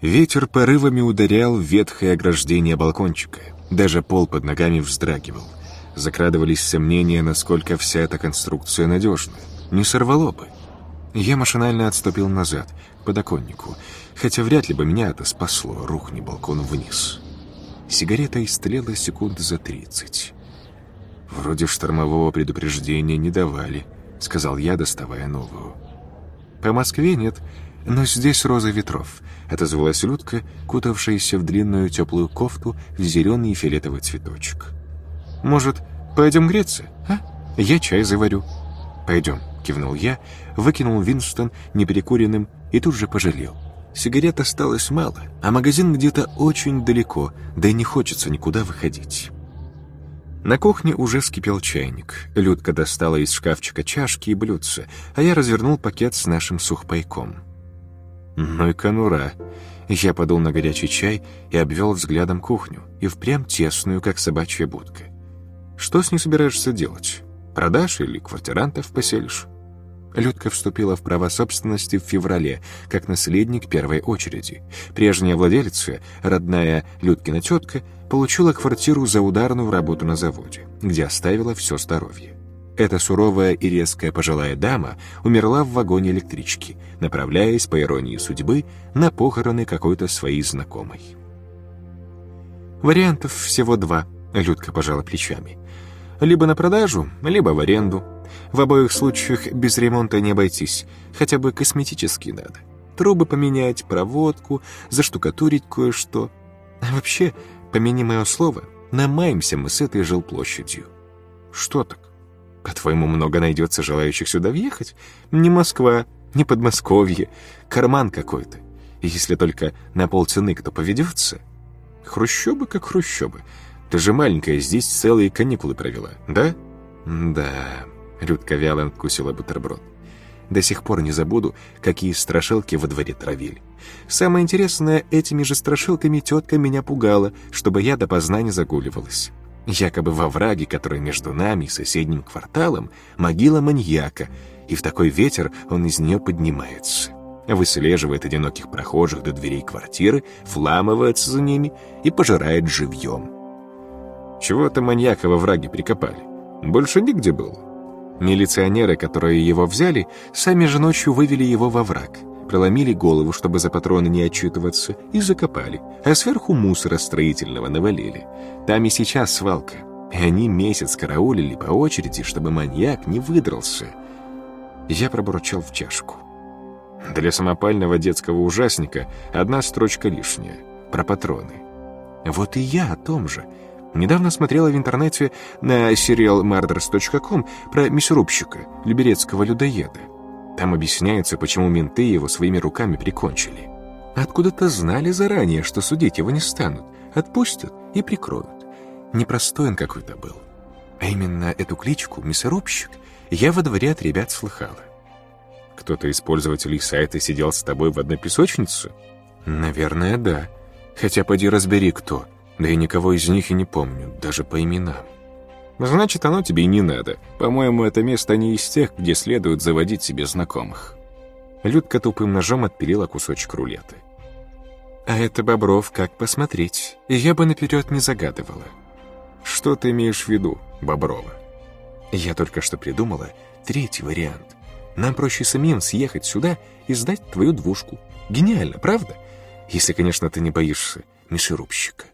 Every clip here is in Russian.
Ветер порывами ударял в ветхое ограждение балкончика. Даже пол под ногами вздрагивал. Закрадывались сомнения, насколько вся эта конструкция надежна. Не сорвало бы. Я машинально отступил назад, к подоконнику, хотя вряд ли бы меня это спасло, рухни балкон вниз. Сигарета истлела секунд за тридцать. «Вроде штормового предупреждения не давали», — сказал я, доставая новую. «По Москве нет, но здесь роза ветров», — отозвалась Людка, кутавшаяся в длинную теплую кофту в зеленый фиолетовый цветочек. «Может, пойдем греться, а? Я чай заварю». «Пойдем», — кивнул я, выкинул Винстон неперекуренным и тут же пожалел. Сигарет осталось мало, а магазин где-то очень далеко, да и не хочется никуда выходить. На кухне уже вскипел чайник. Людка достала из шкафчика чашки и блюдца, а я развернул пакет с нашим сухпайком. Ну и конура. Я подул на горячий чай и обвел взглядом кухню, и впрямь тесную, как собачья будка. Что с ней собираешься делать? Продашь или квартирантов поселишь? Людка вступила в права собственности в феврале, как наследник первой очереди. Прежняя владелица, родная Людкина тетка, получила квартиру за ударную работу на заводе, где оставила все здоровье. Эта суровая и резкая пожилая дама умерла в вагоне электрички, направляясь, по иронии судьбы, на похороны какой-то своей знакомой. «Вариантов всего два», — Людка пожала плечами. «Либо на продажу, либо в аренду. В обоих случаях без ремонта не обойтись, хотя бы косметически надо. Трубы поменять, проводку, заштукатурить кое-что. А вообще, помяни мое слово, намаемся мы с этой жилплощадью. Что так? По-твоему, много найдется желающих сюда въехать? Не Москва, не Подмосковье, карман какой-то. Если только на полцены кто поведется. Хрущобы как хрущобы. Ты же маленькая, здесь целые каникулы провела, да? Да, Людка вяло откусила бутерброд. До сих пор не забуду, какие страшилки во дворе травили. Самое интересное, этими же страшилками тетка меня пугала, чтобы я допоздна не загуливалась. Якобы во враге, который между нами и соседним кварталом, могила маньяка, и в такой ветер он из нее поднимается. Выслеживает одиноких прохожих до дверей квартиры, вламывается за ними и пожирает живьем. Чего-то маньяка во враге прикопали. Больше нигде было. Милиционеры, которые его взяли, сами же ночью вывели его во враг, проломили голову, чтобы за патроны не отчитываться, и закопали, а сверху мусора строительного навалили. Там и сейчас свалка. И они месяц караулили по очереди, чтобы маньяк не выдрался. Я пробурчал в чашку. Для самопального детского ужасника одна строчка лишняя. Про патроны. Вот и я о том же — Недавно смотрела в интернете на сериал murders.com про мясорубщика, люберецкого людоеда. Там объясняется, почему менты его своими руками прикончили. Откуда-то знали заранее, что судить его не станут, отпустят и прикроют. Непростой он какой-то был. А именно эту кличку «мясорубщик» я во дворе от ребят слыхала. Кто-то из пользователей сайта сидел с тобой в одной песочнице? Наверное, да. Хотя поди разбери, кто — да и никого из них и не помню, даже по именам. Значит, оно тебе и не надо. По-моему, это место не из тех, где следует заводить себе знакомых. Людка тупым ножом отпилила кусочек рулеты. А это Бобров, как посмотреть. Я бы наперед не загадывала. Что ты имеешь в виду, Боброва? Я только что придумала третий вариант. Нам проще самим съехать сюда и сдать твою двушку. Гениально, правда? Если, конечно, ты не боишься мясорубщика.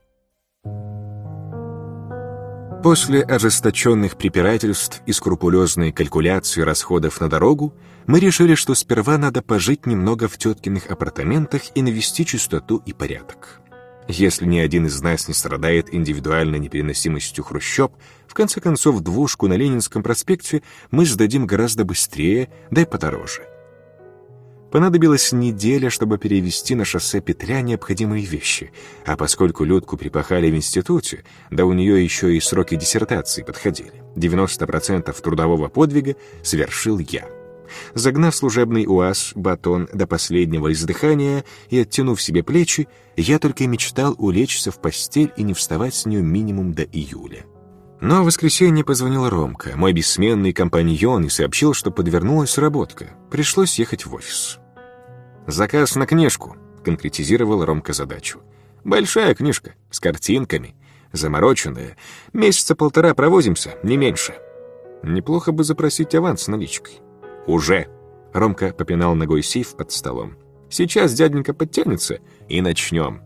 После ожесточенных препирательств и скрупулезной калькуляции расходов на дорогу, мы решили, что сперва надо пожить немного в теткиных апартаментах и навести чистоту и порядок. Если ни один из нас не страдает индивидуальной непереносимостью хрущоб, в конце концов двушку на Ленинском проспекте мы сдадим гораздо быстрее, да и подороже. Понадобилась неделя, чтобы перевести на шоссе Петля необходимые вещи, а поскольку Людку припахали в институте, да у нее еще и сроки диссертации подходили, 90% трудового подвига совершил я. Загнав служебный УАЗ, батон до последнего издыхания и оттянув себе плечи, я только и мечтал улечься в постель и не вставать с нее минимум до июля. Но в воскресенье позвонил Ромка, мой бессменный компаньон, и сообщил, что подвернулась работка. Пришлось ехать в офис. «Заказ на книжку», —— конкретизировал Ромка задачу. «Большая книжка, с картинками, замороченная. Месяца полтора провозимся, не меньше. Неплохо бы запросить аванс наличкой». «Уже!» — Ромка попинал ногой сейф под столом. «Сейчас дяденька подтянется, и начнем».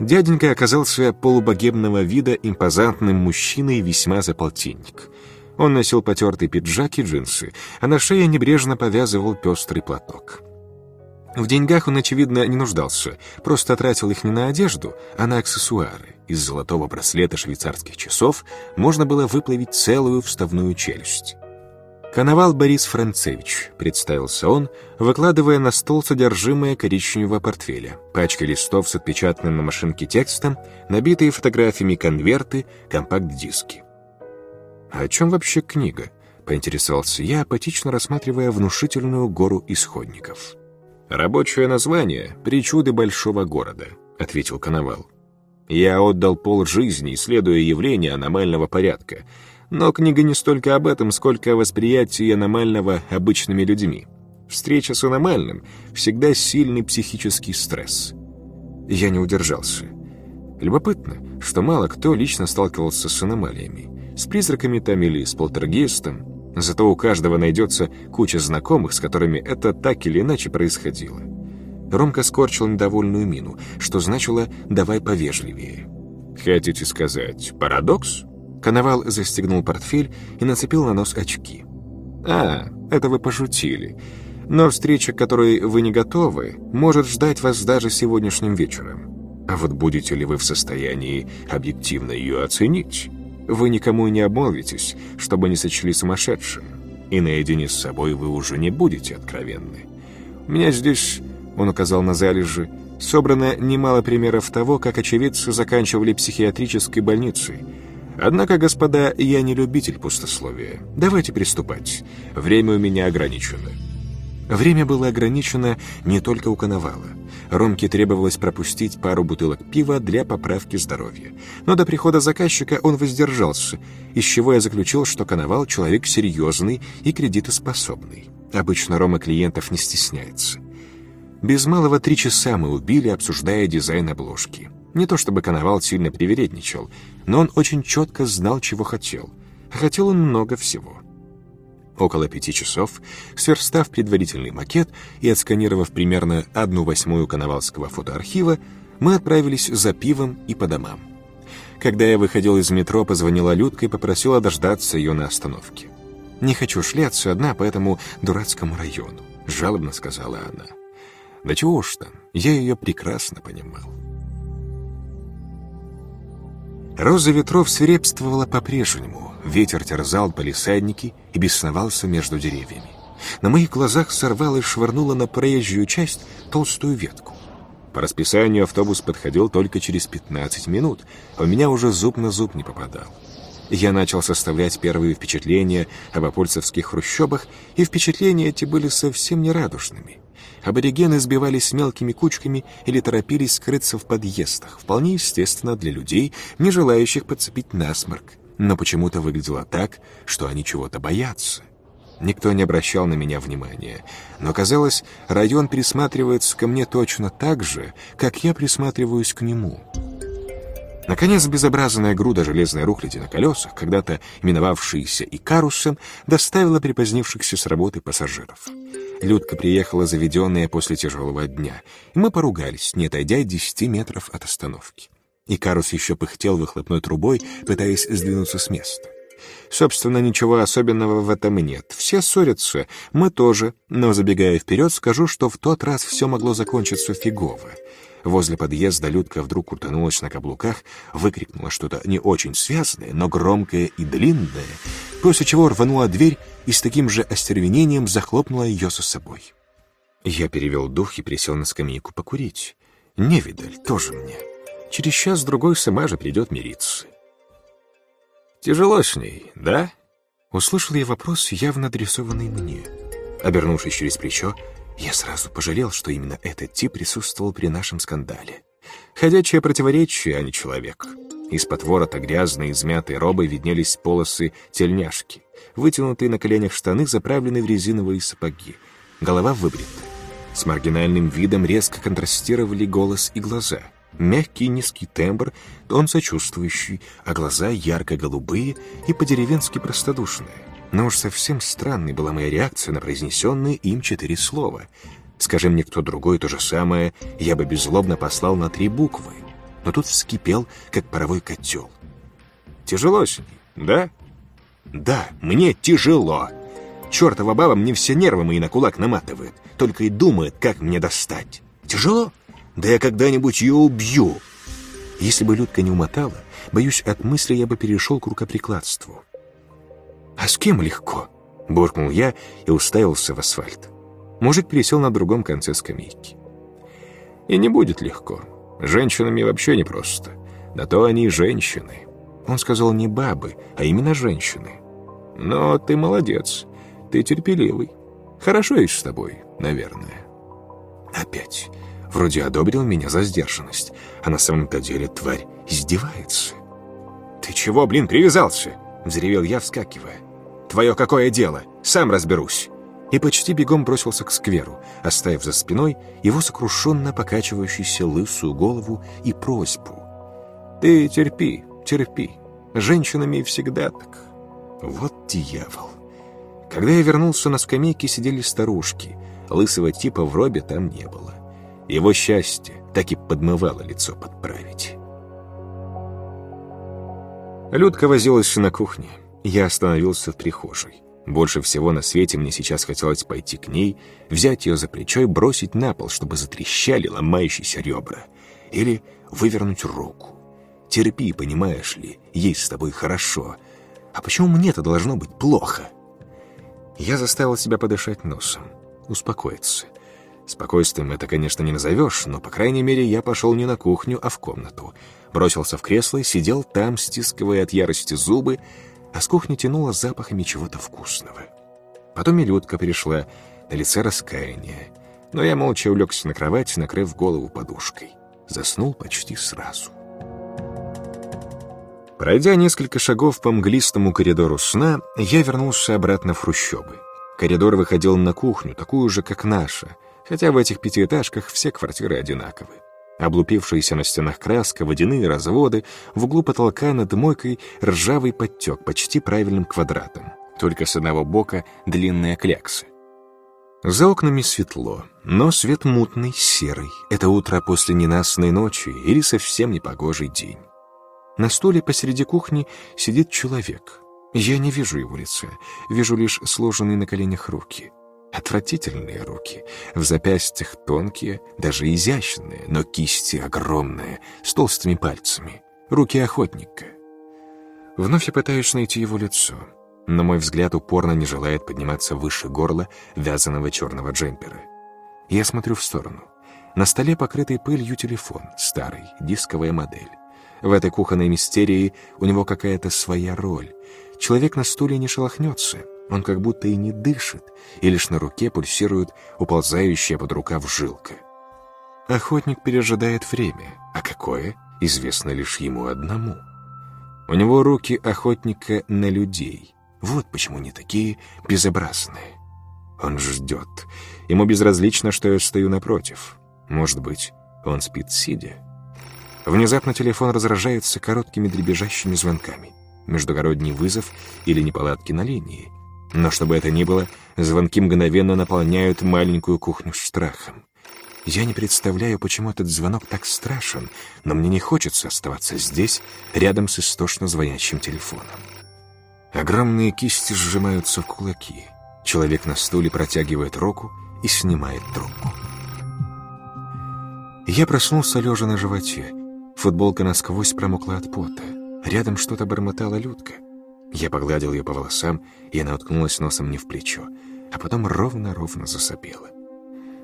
Дяденька оказался полубогемного вида импозантным мужчиной весьма за. Он носил потертый пиджак и джинсы, а на шее небрежно повязывал пестрый платок. В деньгах он, очевидно, не нуждался, просто тратил их не на одежду, а на аксессуары. Из золотого браслета швейцарских часов можно было выплавить целую вставную челюсть. «Коновал Борис Францевич», — представился он, выкладывая на стол содержимое коричневого портфеля, пачка листов с отпечатанным на машинке текстом, набитые фотографиями конверты, компакт-диски. «А о чем вообще книга?» — поинтересовался я, апатично рассматривая внушительную гору исходников. «Рабочее название — «Причуды большого города», — ответил Коновал. «Я отдал пол жизни, исследуя явления аномального порядка, но книга не столько об этом, сколько о восприятии аномального обычными людьми. Встреча с аномальным — всегда сильный психический стресс. Я не удержался. Любопытно, что мало кто лично сталкивался с аномалиями. С призраками там или с полтергейстом. Зато у каждого найдется куча знакомых, с которыми это так или иначе происходило. Ромка скорчил недовольную мину, что значило «давай повежливее». «Хотите сказать, парадокс?» Коновал застегнул портфель и нацепил на нос очки. «А, это вы пошутили. Но встреча, к которой вы не готовы, может ждать вас даже сегодняшним вечером. А вот будете ли вы в состоянии объективно ее оценить? Вы никому не обмолвитесь, чтобы не сочли сумасшедшим. И наедине с собой вы уже не будете откровенны. У меня здесь, он указал на залежи, собрано немало примеров того, как очевидцы заканчивали психиатрической больницей – Однако, господа, я не любитель пустословия. Давайте приступать. Время у меня ограничено». Время было ограничено не только у Коновала. Ромке требовалось пропустить пару бутылок пива для поправки здоровья. Но до прихода заказчика он воздержался, из чего я заключил, что Коновал — человек серьезный и кредитоспособный. Обычно Рома клиентов не стесняется. Без малого три часа мы убили, обсуждая дизайн обложки. Не то чтобы Коновал сильно привередничал, но он очень четко знал, чего хотел. Хотел он много всего. Около пяти часов, сверстав предварительный макет и отсканировав примерно одну восьмую коновалского фотоархива, мы отправились за пивом и по домам. Когда я выходил из метро, позвонила Людка и попросила дождаться ее на остановке. «Не хочу шляться одна по этому дурацкому району», — жалобно сказала она. «Да чего уж там, я ее прекрасно понимал». Роза ветров свирепствовала по-прежнему, ветер терзал полисадники и бесновался между деревьями. На моих глазах сорвала и швырнула на проезжую часть толстую ветку. По расписанию автобус подходил только через 15 минут, а у меня уже зуб на зуб не попадал. Я начал составлять первые впечатления об апольцевских хрущобах, и впечатления эти были совсем нерадужными. Аборигены сбивались мелкими кучками или торопились скрыться в подъездах, вполне естественно для людей, не желающих подцепить насморк. Но почему-то выглядело так, что они чего-то боятся. Никто не обращал на меня внимания, но, казалось, район присматривается ко мне точно так же, как я присматриваюсь к нему. Наконец, безобразная груда железной рухляди на колесах, когда-то именовавшаяся Икарусом, доставила припозднившихся с работы пассажиров. Людка приехала заведенная после тяжелого дня, и мы поругались, не отойдя десяти метров от остановки. И Карус еще пыхтел выхлопной трубой, пытаясь сдвинуться с места. Собственно, ничего особенного в этом нет. Все ссорятся, мы тоже, но, забегая вперед, скажу, что в тот раз все могло закончиться фигово. Возле подъезда Людка вдруг крутанулась на каблуках, выкрикнула что-то не очень связанное, но громкое и длинное, после чего рванула дверь и с таким же остервенением захлопнула ее за собой. Я перевел дух и присел на скамейку покурить. Не видаль, тоже мне. Через час-другой сама же придет мириться. «Тяжело с ней, да?» Услышал я вопрос, явно адресованный мне. Обернувшись через плечо, я сразу пожалел, что именно этот тип присутствовал при нашем скандале. Ходячее противоречие, а не человек. Из-под ворота грязной, измятой робой виднелись полосы тельняшки, вытянутые на коленях штаны, заправленные в резиновые сапоги. Голова выбрита. С маргинальным видом резко контрастировали голос и глаза. Мягкий низкий тембр, тон сочувствующий, а глаза ярко-голубые и по-деревенски простодушные. Но уж совсем странной была моя реакция на произнесенные им четыре слова. Скажи мне кто другой то же самое, я бы беззлобно послал на три буквы. Но тут вскипел, как паровой котел. «Тяжело с ней, да?» «Да, мне тяжело. Чертова баба мне все нервы мои на кулак наматывает, только и думает, как мне достать. Тяжело? Да я когда-нибудь ее убью!» Если бы Людка не умотала, боюсь, от мысли я бы перешел к рукоприкладству. «А с кем легко?» — буркнул я и уставился в асфальт. Мужик пересел на другом конце скамейки. «И не будет легко. Женщинами вообще непросто. Да то они женщины». Он сказал не бабы, а именно женщины. «Но ты молодец. Ты терпеливый. Хорошо есть с тобой, наверное». Опять. Вроде одобрил меня за сдержанность, а на самом-то деле тварь издевается. «Ты чего, блин, привязался?» — взревел я, вскакивая. Твое какое дело? Сам разберусь!» И почти бегом бросился к скверу, оставив за спиной его сокрушенно покачивающуюся лысую голову и просьбу. «Ты терпи, терпи. Женщинами всегда так». Вот дьявол. Когда я вернулся на скамейке, сидели старушки. Лысого типа в робе там не было. Его счастье так и подмывало лицо подправить. Людка возилась на кухне. Я остановился в прихожей. Больше всего на свете мне сейчас хотелось пойти к ней, взять ее за плечо и бросить на пол, чтобы затрещали ломающиеся ребра. Или вывернуть руку. Терпи, понимаешь ли, ей с тобой хорошо. А почему мне-то должно быть плохо? Я заставил себя подышать носом, успокоиться. Спокойствием это, конечно, не назовешь, но, по крайней мере, я пошел не на кухню, а в комнату. Бросился в кресло и сидел там, стискивая от ярости зубы, а с кухни тянуло запахами чего-то вкусного. Потом Милютка пришла, на лице раскаяние. Но я молча улегся на кровать, накрыв голову подушкой. Заснул почти сразу. Пройдя несколько шагов по мглистому коридору сна, я вернулся обратно в хрущобы. Коридор выходил на кухню, такую же, как наша, хотя в этих пятиэтажках все квартиры одинаковы. Облупившаяся на стенах краска, водяные разводы, в углу потолка над мойкой ржавый подтек почти правильным квадратом. Только с одного бока длинные кляксы. За окнами светло, но свет мутный, серый. Это утро после ненастной ночи или совсем непогожий день. На стуле посреди кухни сидит человек. Я не вижу его лица, вижу лишь сложенные на коленях руки. Отвратительные руки, в запястьях тонкие, даже изящные, но кисти огромные, с толстыми пальцами. Руки охотника. Вновь я пытаюсь найти его лицо, но мой взгляд упорно не желает подниматься выше горла вязаного черного джемпера. Я смотрю в сторону. На столе, покрытый пылью, телефон, старый, дисковая модель. В этой кухонной мистерии у него какая-то своя роль. Человек на стуле не шелохнется — он как будто и не дышит, и лишь на руке пульсирует уползающая под рукав жилка. Охотник пережидает время, а какое, известно лишь ему одному. У него руки охотника на людей. Вот почему не такие безобразные. Он ждет. Ему безразлично, что я стою напротив. Может быть, он спит сидя. Внезапно телефон разражается короткими дребезжащими звонками. Междугородний вызов или неполадки на линии. Но чтобы это ни было, звонки мгновенно наполняют маленькую кухню страхом. Я не представляю, почему этот звонок так страшен, но мне не хочется оставаться здесь, рядом с истошно звонящим телефоном. Огромные кисти сжимаются в кулаки. Человек на стуле протягивает руку и снимает трубку. Я проснулся лежа на животе. Футболка насквозь промокла от пота. Рядом что-то бормотала Людка. Я погладил ее по волосам, и она уткнулась носом мне в плечо, а потом ровно-ровно засопела.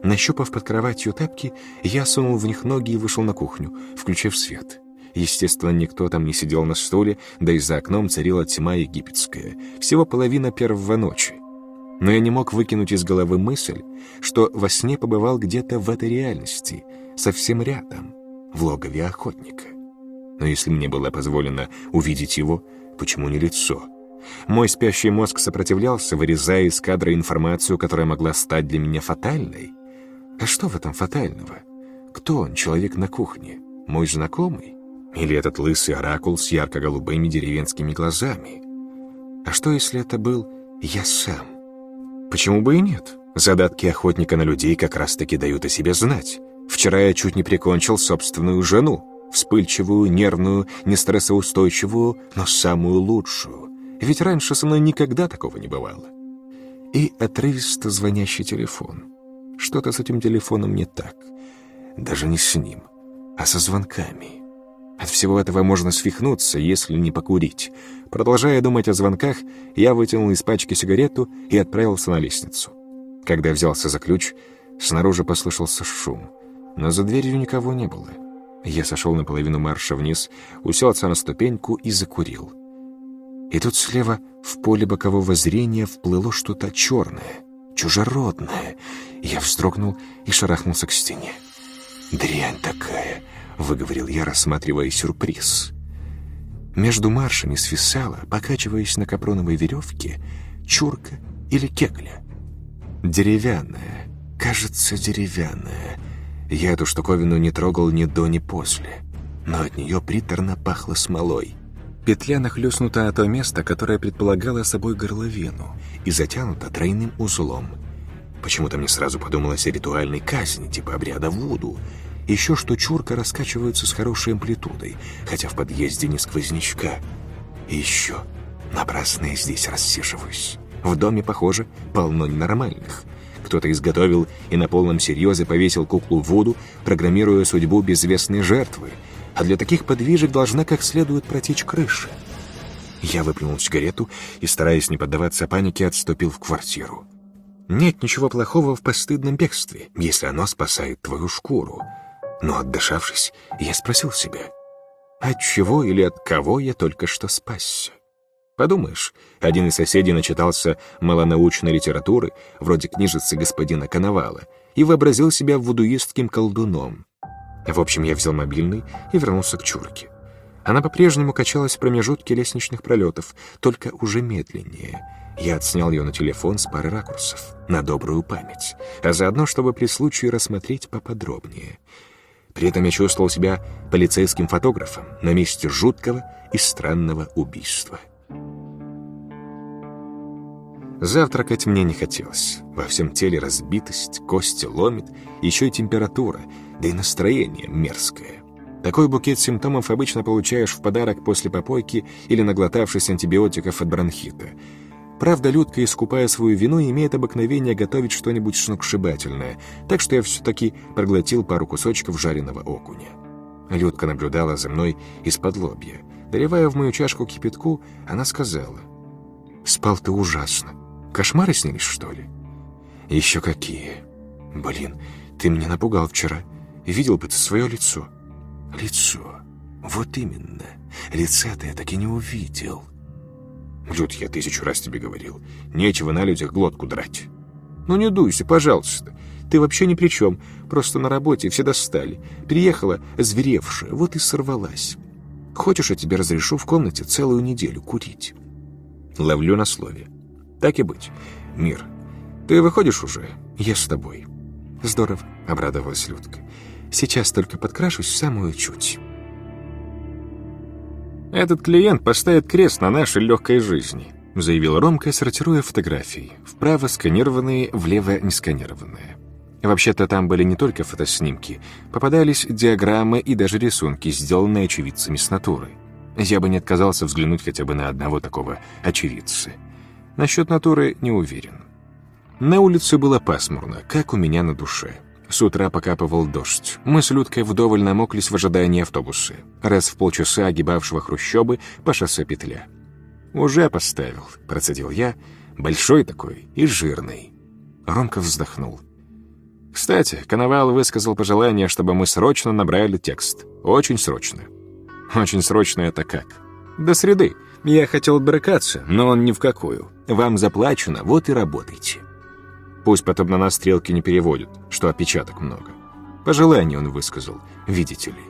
Нащупав под кроватью тапки, я сунул в них ноги и вышел на кухню, включив свет. Естественно, никто там не сидел на стуле, да и за окном царила тьма египетская, всего половина первого ночи. Но я не мог выкинуть из головы мысль, что во сне побывал где-то в этой реальности, совсем рядом, в логове охотника. Но если мне было позволено увидеть его, Почему не лицо? Мой спящий мозг сопротивлялся, вырезая из кадра информацию, которая могла стать для меня фатальной. А что в этом фатального? Кто он, человек на кухне? Мой знакомый? Или этот лысый оракул с ярко-голубыми деревенскими глазами? А что, если это был я сам? Почему бы и нет? Задатки охотника на людей как раз-таки дают о себе знать. Вчера я чуть не прикончил собственную жену, вспыльчивую, нервную, нестрессоустойчивую, но самую лучшую. Ведь раньше со мной никогда такого не бывало. И отрывисто звонящий телефон. Что-то с этим телефоном не так. Даже не с ним, а со звонками. От всего этого можно свихнуться, если не покурить. Продолжая думать о звонках, я вытянул из пачки сигарету и отправился на лестницу. Когда взялся за ключ, снаружи послышался шум, но за дверью никого не было. Я сошел на половину марша вниз, уселся на ступеньку и закурил. И тут слева в поле бокового зрения вплыло что-то черное, чужеродное. Я вздрогнул и шарахнулся к стене. «Дрянь такая!» — выговорил я, рассматривая сюрприз. Между маршами свисала, покачиваясь на капроновой веревке, чурка или кегля. Деревянная, кажется, деревянная. Я эту штуковину не трогал ни до, ни после, но от нее приторно пахло смолой. Петля нахлёстнута о то место, которое предполагало собой горловину, и затянута тройным узлом. Почему-то мне сразу подумалось о ритуальной казни, типа обряда Вуду. Еще что чурка раскачивается с хорошей амплитудой, хотя в подъезде не сквознячка. И еще напрасно я здесь рассиживаюсь. В доме, похоже, полно ненормальных. Кто-то изготовил и на полном серьезе повесил куклу Вуду, программируя судьбу безвестной жертвы. А для таких подвижек должна как следует протечь крыша. Я выплюнул сигарету и, стараясь не поддаваться панике, отступил в квартиру. Нет ничего плохого в постыдном бегстве, если оно спасает твою шкуру. Но отдышавшись, я спросил себя, от чего или от кого я только что спасся? Подумаешь, один из соседей начитался малонаучной литературы, вроде книжицы господина Коновала, и вообразил себя вудуистским колдуном. В общем, я взял мобильный и вернулся к чурке. Она по-прежнему качалась в промежутке лестничных пролетов, только уже медленнее. Я отснял ее на телефон с пары ракурсов, на добрую память, а заодно, чтобы при случае рассмотреть поподробнее. При этом я чувствовал себя полицейским фотографом на месте жуткого и странного убийства. Завтракать мне не хотелось. Во всем теле разбитость, кости ломит, еще и температура, да и настроение мерзкое. Такой букет симптомов обычно получаешь в подарок после попойки или наглотавшись антибиотиков от бронхита. Правда, Людка, искупая свою вину, имеет обыкновение готовить что-нибудь сногсшибательное, так что я все-таки проглотил пару кусочков жареного окуня. Людка наблюдала за мной из-под лобья. Доливая в мою чашку кипятку, она сказала, «Спал ты ужасно. Кошмары снились, что ли?» «Еще какие. Блин, ты меня напугал вчера. Видел бы ты свое лицо». «Лицо. Вот именно. Лица-то я так и не увидел». «Люд, я тысячу раз тебе говорил. Нечего на людях глотку драть». «Ну не дуйся, пожалуйста. Ты вообще ни при чем. Просто на работе все достали. Приехала зверевшая, вот и сорвалась. Хочешь, я тебе разрешу в комнате целую неделю курить?» Ловлю на слове. «Так и быть. Мир, ты выходишь уже? Я с тобой». «Здорово», — обрадовалась Людка. «Сейчас только подкрашусь в самую чуть». «Этот клиент поставит крест на нашей легкой жизни», — заявил Ромка, сортируя фотографии. Вправо сканированные, влево несканированные. Вообще-то там были не только фотоснимки. Попадались диаграммы и даже рисунки, сделанные очевидцами с натуры. Я бы не отказался взглянуть хотя бы на одного такого очевидца. Насчет натуры не уверен. На улице было пасмурно, как у меня на душе. С утра покапывал дождь. Мы с Людкой вдоволь намоклись в ожидании автобуса, раз в полчаса огибавшего хрущобы по шоссе петля. «Уже поставил», — процедил я, большой такой и жирный. Ромка вздохнул. «Кстати, Коновал высказал пожелание, чтобы мы срочно набрали текст. Очень срочно». «Очень срочно это как?» «До среды. Я хотел бракаться, но он ни в какую. Вам заплачено, вот и работайте». Пусть потом на нас стрелки не переводят, что опечаток много. Пожелание он высказал, видите ли.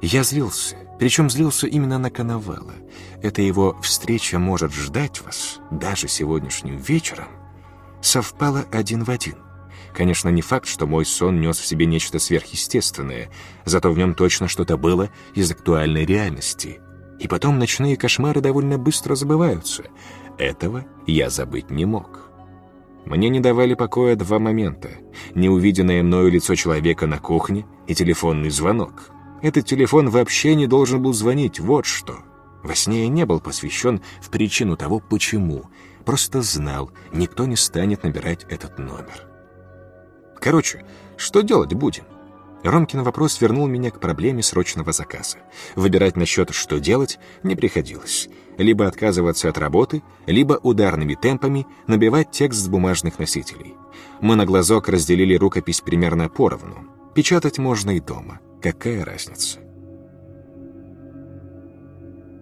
Я злился, причем злился именно на Коновала. Эта его встреча может ждать вас даже сегодняшним вечером. Совпало один в один. Конечно, не факт, что мой сон нес в себе нечто сверхъестественное, зато в нем точно что-то было из актуальной реальности. И потом ночные кошмары довольно быстро забываются. Этого я забыть не мог. Мне не давали покоя два момента. Неувиденное мною лицо человека на кухне и телефонный звонок. Этот телефон вообще не должен был звонить, вот что. Во сне я не был посвящен в причину того, почему. Просто знал, никто не станет набирать этот номер. Короче, что делать будем? Ромкин вопрос вернул меня к проблеме срочного заказа. Выбирать насчет «что делать» не приходилось. Либо отказываться от работы, либо ударными темпами набивать текст с бумажных носителей. Мы на глазок разделили рукопись примерно поровну. Печатать можно и дома. Какая разница?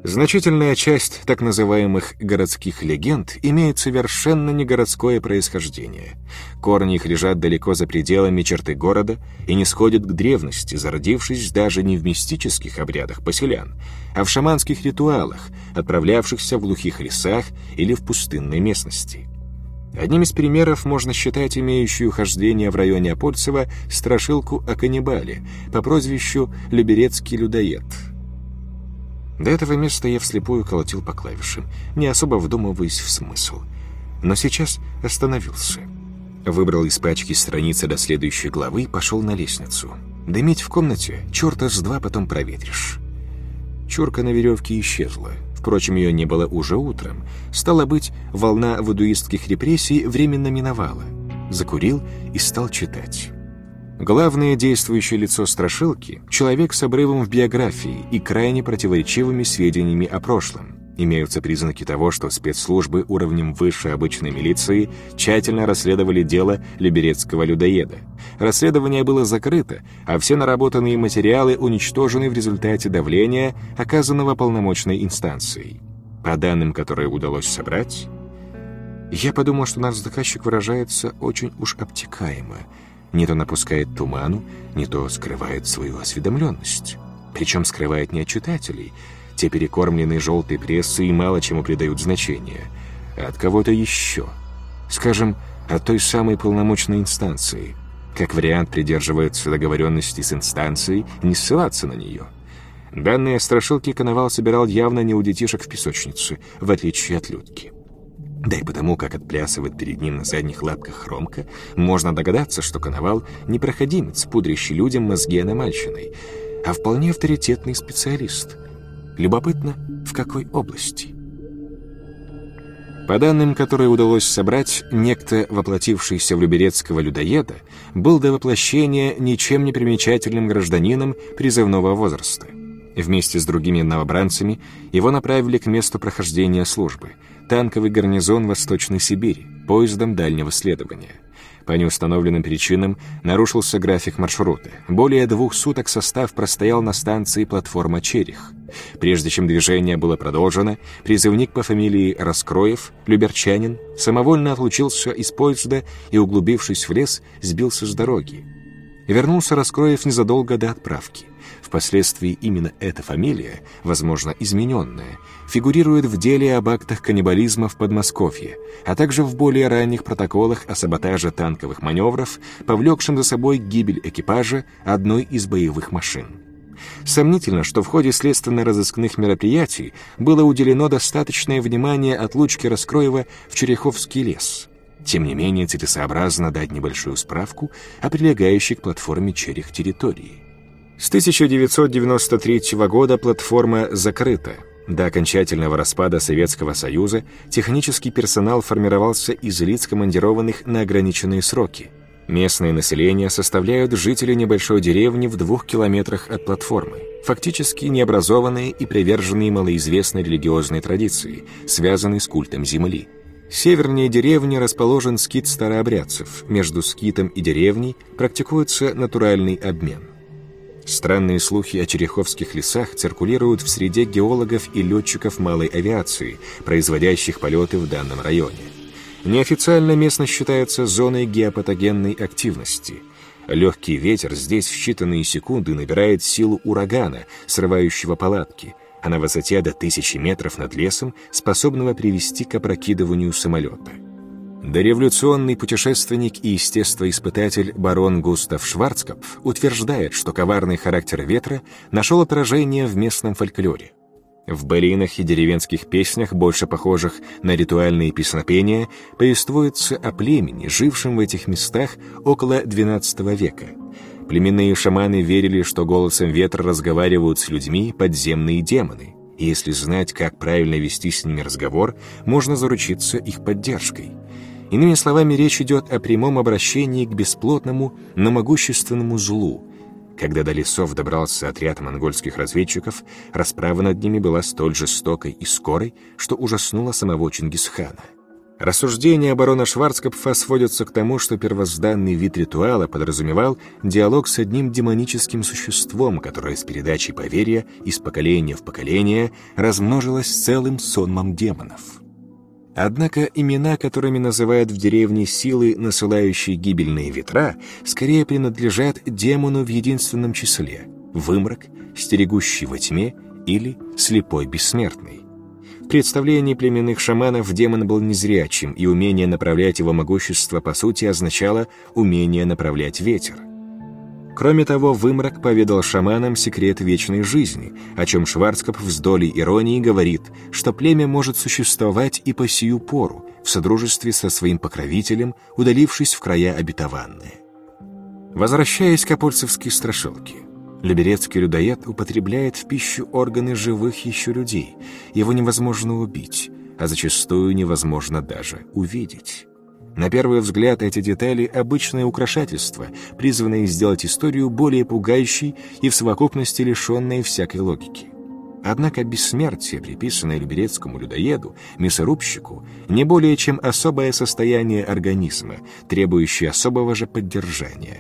Значительная часть так называемых городских легенд имеет совершенно не городское происхождение. Корни их лежат далеко за пределами черты города и не сходят к древности, зародившись даже не в мистических обрядах поселян, а в шаманских ритуалах, отправлявшихся в глухих лесах или в пустынной местности. Одним из примеров можно считать имеющую хождение в районе Апольцева страшилку о каннибале по прозвищу Люберецкий людоед – до этого места я вслепую колотил по клавишам, не особо вдумываясь в смысл. Но сейчас остановился. Выбрал из пачки страницы до следующей главы и пошел на лестницу. Дымить в комнате черта с два потом проветришь. Чурка на веревке исчезла. Впрочем, ее не было уже утром. Стало быть, волна вудуистских репрессий временно миновала. Закурил и стал читать. Главное действующее лицо страшилки — человек с обрывом в биографии и крайне противоречивыми сведениями о прошлом. Имеются признаки того, что спецслужбы уровнем выше обычной милиции тщательно расследовали дело Люберецкого людоеда. Расследование было закрыто, а все наработанные материалы уничтожены в результате давления, оказанного полномочной инстанцией. По данным, которые удалось собрать, я подумал, что наш заказчик выражается очень уж обтекаемо — не то напускает туману, не то скрывает свою осведомленность. Причем скрывает не от читателей. Те перекормленные желтой прессой мало чему придают значение. А от кого-то еще. Скажем, от той самой полномочной инстанции. Как вариант придерживается договоренности с инстанцией не ссылаться на нее. Данные страшилки Коновал собирал явно не у детишек в песочнице, в отличие от Людки. Да и потому, как отплясывает перед ним на задних лапках хромка, можно догадаться, что коновал не проходимец, пудрящий людям мозги аномальщиной, а вполне авторитетный специалист. Любопытно, в какой области? По данным, которые удалось собрать, некто, воплотившийся в Люберецкого людоеда, был до воплощения ничем не примечательным гражданином призывного возраста. Вместе с другими новобранцами его направили к месту прохождения службы – танковый гарнизон Восточной Сибири поездом дальнего следования. По неустановленным причинам нарушился график маршрута. Более двух суток состав простоял на станции платформа «Черех». Прежде чем движение было продолжено, призывник по фамилии Раскроев, люберчанин, самовольно отлучился из поезда и, углубившись в лес, сбился с дороги. Вернулся Раскроев незадолго до отправки. Впоследствии именно эта фамилия, возможно, измененная, фигурирует в деле об актах каннибализма в Подмосковье, а также в более ранних протоколах о саботаже танковых маневров, повлекшем за собой гибель экипажа одной из боевых машин. Сомнительно, что в ходе следственно-розыскных мероприятий было уделено достаточное внимание отлучке Раскроева в Череховский лес. Тем не менее, целесообразно дать небольшую справку о прилегающей к платформе Черех территории. С 1993 года платформа закрыта. До окончательного распада Советского Союза технический персонал формировался из лиц, командированных на ограниченные сроки. Местное население составляют жители небольшой деревни в двух километрах от платформы, фактически необразованные и приверженные малоизвестной религиозной традиции, связанной с культом земли. Севернее деревни расположен скит старообрядцев. Между скитом и деревней практикуется натуральный обмен. Странные слухи о череховских лесах циркулируют в среде геологов и летчиков малой авиации, производящих полеты в данном районе. Неофициально местность считается зоной геопатогенной активности. Легкий ветер здесь в считанные секунды набирает силу урагана, срывающего палатки, а на высоте до тысячи метров над лесом, способного привести к опрокидыванию самолета. Дореволюционный путешественник и естествоиспытатель барон Густав Шварцкопф утверждает, что коварный характер ветра нашел отражение в местном фольклоре. В былинах и деревенских песнях, больше похожих на ритуальные песнопения, повествуется о племени, жившем в этих местах около XII века. Племенные шаманы верили, что голосом ветра разговаривают с людьми подземные демоны, и если знать, как правильно вести с ними разговор, можно заручиться их поддержкой – Иными словами, речь идет о прямом обращении к бесплотному, но могущественному злу. Когда до лесов добрался отряд монгольских разведчиков, расправа над ними была столь жестокой и скорой, что ужаснула самого Чингисхана. Рассуждения барона Шварцкопфа сводятся к тому, что первозданный вид ритуала подразумевал диалог с одним демоническим существом, которое с передачей поверья из поколения в поколение размножилось целым сонмом демонов. Однако имена, которыми называют в деревне силы, насылающие гибельные ветра, скорее принадлежат демону в единственном числе — вымрак, стерегущий во тьме или слепой бессмертный. В представлении племенных шаманов демон был незрячим, и умение направлять его могущество, по сути, означало умение направлять ветер — Кроме того, Вымрак поведал шаманам секрет вечной жизни, о чем Шварцкоп в долей иронии говорит, что племя может существовать и по сию пору, в содружестве со своим покровителем, удалившись в края обетованные. Возвращаясь к апольцевской страшилке, Люберецкий людоед употребляет в пищу органы живых еще людей. Его невозможно убить, а зачастую невозможно даже увидеть. На первый взгляд эти детали — обычное украшательство, призванное сделать историю более пугающей и в совокупности лишенной всякой логики. Однако бессмертие, приписанное люберецкому людоеду, мясорубщику, не более чем особое состояние организма, требующее особого же поддержания.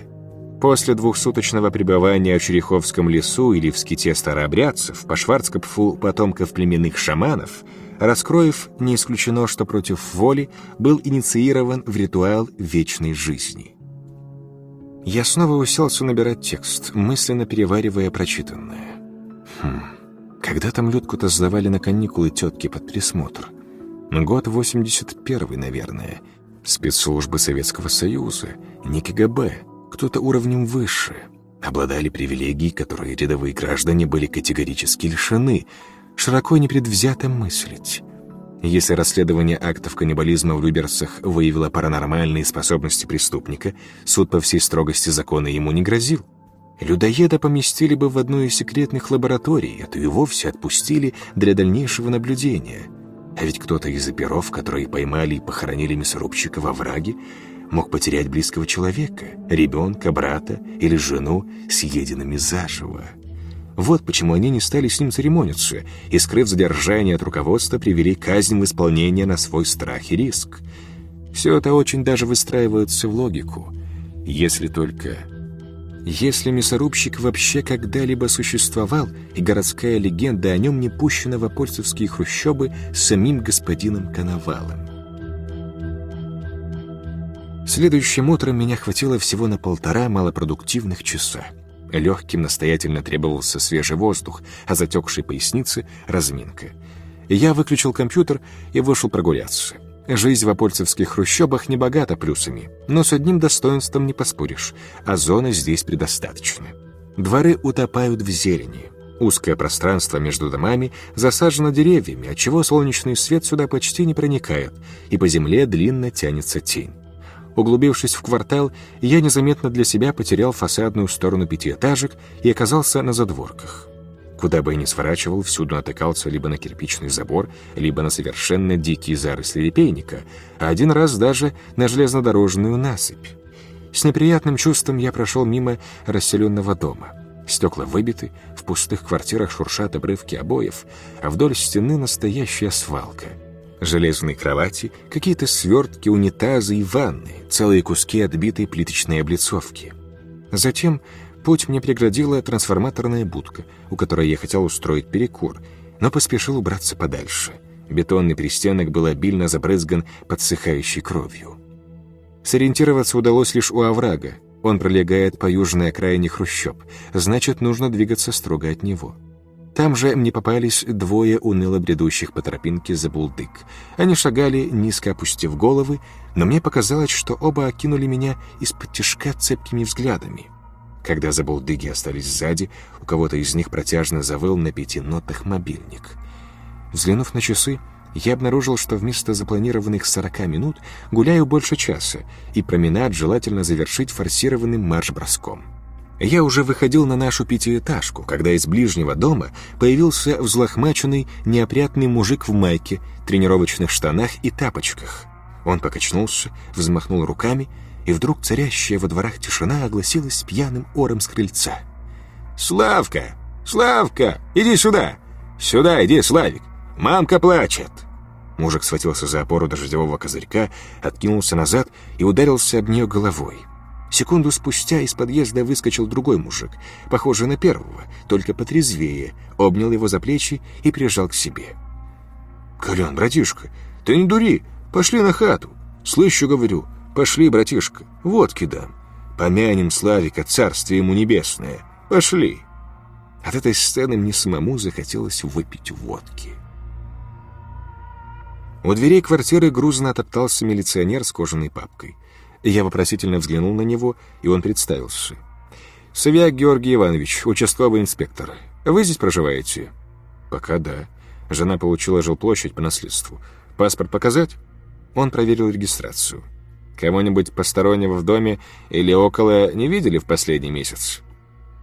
После двухсуточного пребывания в Череховском лесу или в ските старообрядцев по Шварцкопфу потомков племенных шаманов — Раскроев, не исключено, что против воли, был инициирован в ритуал вечной жизни. Я снова уселся набирать текст, мысленно переваривая прочитанное. Хм, когда там Людку-то сдавали на каникулы тетки под присмотр? Год 81 наверное. Спецслужбы Советского Союза, не КГБ, кто-то уровнем выше. Обладали привилегией, которые рядовые граждане были категорически лишены – широко и непредвзято мыслить. Если расследование актов каннибализма в Люберцах выявило паранормальные способности преступника, суд по всей строгости закона ему не грозил. Людоеда поместили бы в одну из секретных лабораторий, а то и вовсе отпустили для дальнейшего наблюдения. А ведь кто-то из оперов, которые поймали и похоронили мясорубчика во враге, мог потерять близкого человека, ребенка, брата или жену, съеденными заживо. Вот почему они не стали с ним церемониться и, скрыв задержание от руководства, привели казнь в исполнение на свой страх и риск. Все это очень даже выстраивается в логику. Если только... Если мясорубщик вообще когда-либо существовал, и городская легенда о нем не пущена в апольцевские хрущобы самим господином Коновалом. Следующим утром меня хватило всего на полтора малопродуктивных часа. Легким настоятельно требовался свежий воздух, а затекшей пояснице — разминка. Я выключил компьютер и вышел прогуляться. Жизнь в апольцевских хрущобах не богата плюсами, но с одним достоинством не поспоришь, а зоны здесь предостаточно. Дворы утопают в зелени. Узкое пространство между домами засажено деревьями, отчего солнечный свет сюда почти не проникает, и по земле длинно тянется тень. Углубившись в квартал, я незаметно для себя потерял фасадную сторону пятиэтажек и оказался на задворках. Куда бы я ни сворачивал, всюду натыкался либо на кирпичный забор, либо на совершенно дикие заросли репейника, а один раз даже на железнодорожную насыпь. С неприятным чувством я прошел мимо расселенного дома. Стекла выбиты, в пустых квартирах шуршат обрывки обоев, а вдоль стены настоящая свалка — Железные кровати, какие-то свертки, унитазы и ванны, целые куски отбитой плиточной облицовки. Затем путь мне преградила трансформаторная будка, у которой я хотел устроить перекур, но поспешил убраться подальше. Бетонный пристенок был обильно забрызган подсыхающей кровью. Сориентироваться удалось лишь у оврага. Он пролегает по южной окраине Хрущеб, значит, нужно двигаться строго от него. Там же мне попались двое уныло бредущих по тропинке за булдык. Они шагали, низко опустив головы, но мне показалось, что оба окинули меня из-под тяжка цепкими взглядами. Когда забулдыги остались сзади, у кого-то из них протяжно завыл на пяти нотах мобильник. Взглянув на часы, я обнаружил, что вместо запланированных 40 минут гуляю больше часа, и променад желательно завершить форсированным марш-броском. Я уже выходил на нашу пятиэтажку, когда из ближнего дома появился взлохмаченный, неопрятный мужик в майке, тренировочных штанах и тапочках. Он покачнулся, взмахнул руками, и вдруг царящая во дворах тишина огласилась пьяным ором с крыльца. «Славка! Славка! Иди сюда! Сюда иди, Славик! Мамка плачет!» Мужик схватился за опору дождевого козырька, откинулся назад и ударился об нее головой. Секунду спустя из подъезда выскочил другой мужик, похожий на первого, только потрезвее, обнял его за плечи и прижал к себе. «Колян, братишка, ты не дури, пошли на хату. Слышу, говорю, пошли, братишка, водки дам. Помянем Славика, царствие ему небесное. Пошли». От этой сцены мне самому захотелось выпить водки. У дверей квартиры грузно отоптался милиционер с кожаной папкой. Я вопросительно взглянул на него, и он представился. «Савиак Георгий Иванович, участковый инспектор. Вы здесь проживаете?» «Пока да. Жена получила жилплощадь по наследству. Паспорт показать?» Он проверил регистрацию. «Кого-нибудь постороннего в доме или около не видели в последний месяц?»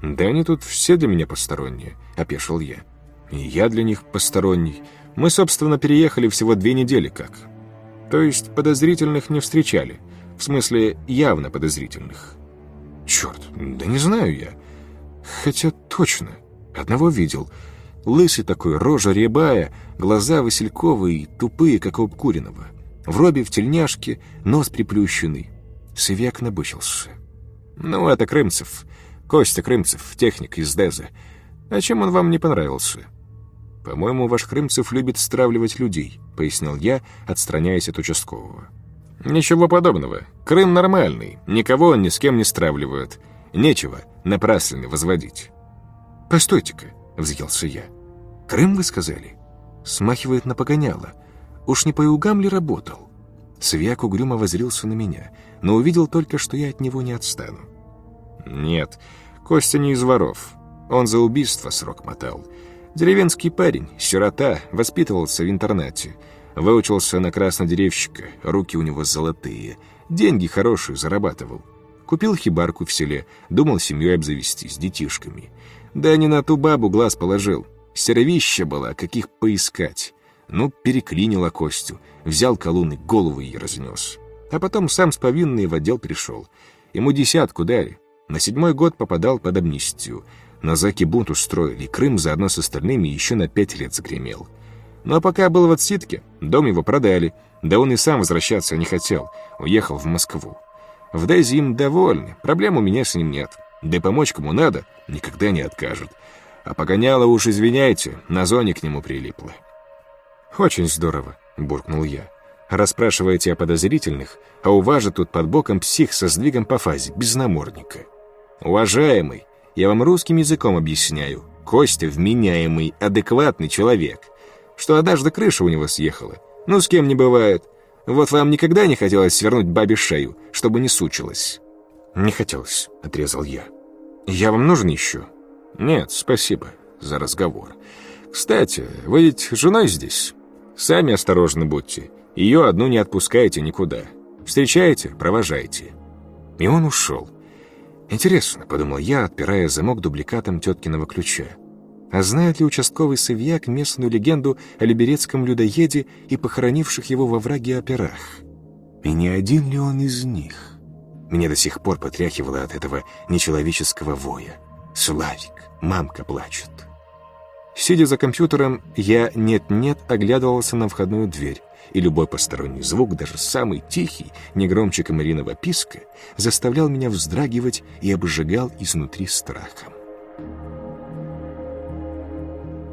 «Да они тут все для меня посторонние», — опешил я. «И я для них посторонний. Мы, собственно, переехали всего две недели как. То есть подозрительных не встречали». В смысле, явно подозрительных. Черт, да не знаю я. Хотя точно, одного видел. Лысый такой, рожа рябая, глаза васильковые, тупые, как у обкуренного. В робе в тельняшке, нос приплющенный. Сывяк набычился. «Ну, это Крымцев. Костя Крымцев, техник из Деза. А чем он вам не понравился?» «По-моему, ваш Крымцев любит стравливать людей», — пояснил я, отстраняясь от участкового. «Ничего подобного. Крым нормальный, никого он ни с кем не стравливает. Нечего напрасленно возводить». «Постойте-ка», — взъелся я. «Крым, вы сказали?» Смахивает на погоняло. Уж не по югам ли работал? Свяк угрюмо возрился на меня, но увидел только, что я от него не отстану. «Нет, Костя не из воров. Он за убийство срок мотал. Деревенский парень, сирота, воспитывался в интернате. Выучился на краснодеревщика, руки у него золотые. Деньги хорошие зарабатывал. Купил хибарку в селе, думал семьей обзавестись, детишками. Да не на ту бабу глаз положил. Серовища была, каких поискать. Ну, переклинила Костю, взял колонны, голову ей разнес. А потом сам с повинной в отдел пришел. Ему десятку дали. На седьмой год попадал под амнистию. На заки бунт устроили, Крым заодно с остальными еще на пять лет загремел. Но пока был в отсидке, дом его продали, да он и сам возвращаться не хотел, уехал в Москву. В Дейзи им довольны, проблем у меня с ним нет. Да и помочь кому надо, никогда не откажут. А погоняло уж, извиняйте, на зоне к нему прилипло. «Очень здорово», — буркнул я. «Расспрашиваете о подозрительных, а у вас же тут под боком псих со сдвигом по фазе, без намордника». «Уважаемый, я вам русским языком объясняю. Костя — вменяемый, адекватный человек что однажды крыша у него съехала. Ну, с кем не бывает. Вот вам никогда не хотелось свернуть бабе шею, чтобы не сучилась?» «Не хотелось», — отрезал я. «Я вам нужен еще?» «Нет, спасибо за разговор. Кстати, вы ведь женой здесь? Сами осторожны будьте. Ее одну не отпускайте никуда. Встречаете, провожайте». И он ушел. «Интересно», — подумал я, отпирая замок дубликатом теткиного ключа. А знает ли участковый Сывьяк местную легенду о либерецком людоеде и похоронивших его во враге операх? И не один ли он из них? Меня до сих пор потряхивало от этого нечеловеческого воя. «Славик, мамка плачет». Сидя за компьютером, я нет-нет оглядывался на входную дверь, и любой посторонний звук, даже самый тихий, не громче комариного писка, заставлял меня вздрагивать и обжигал изнутри страхом.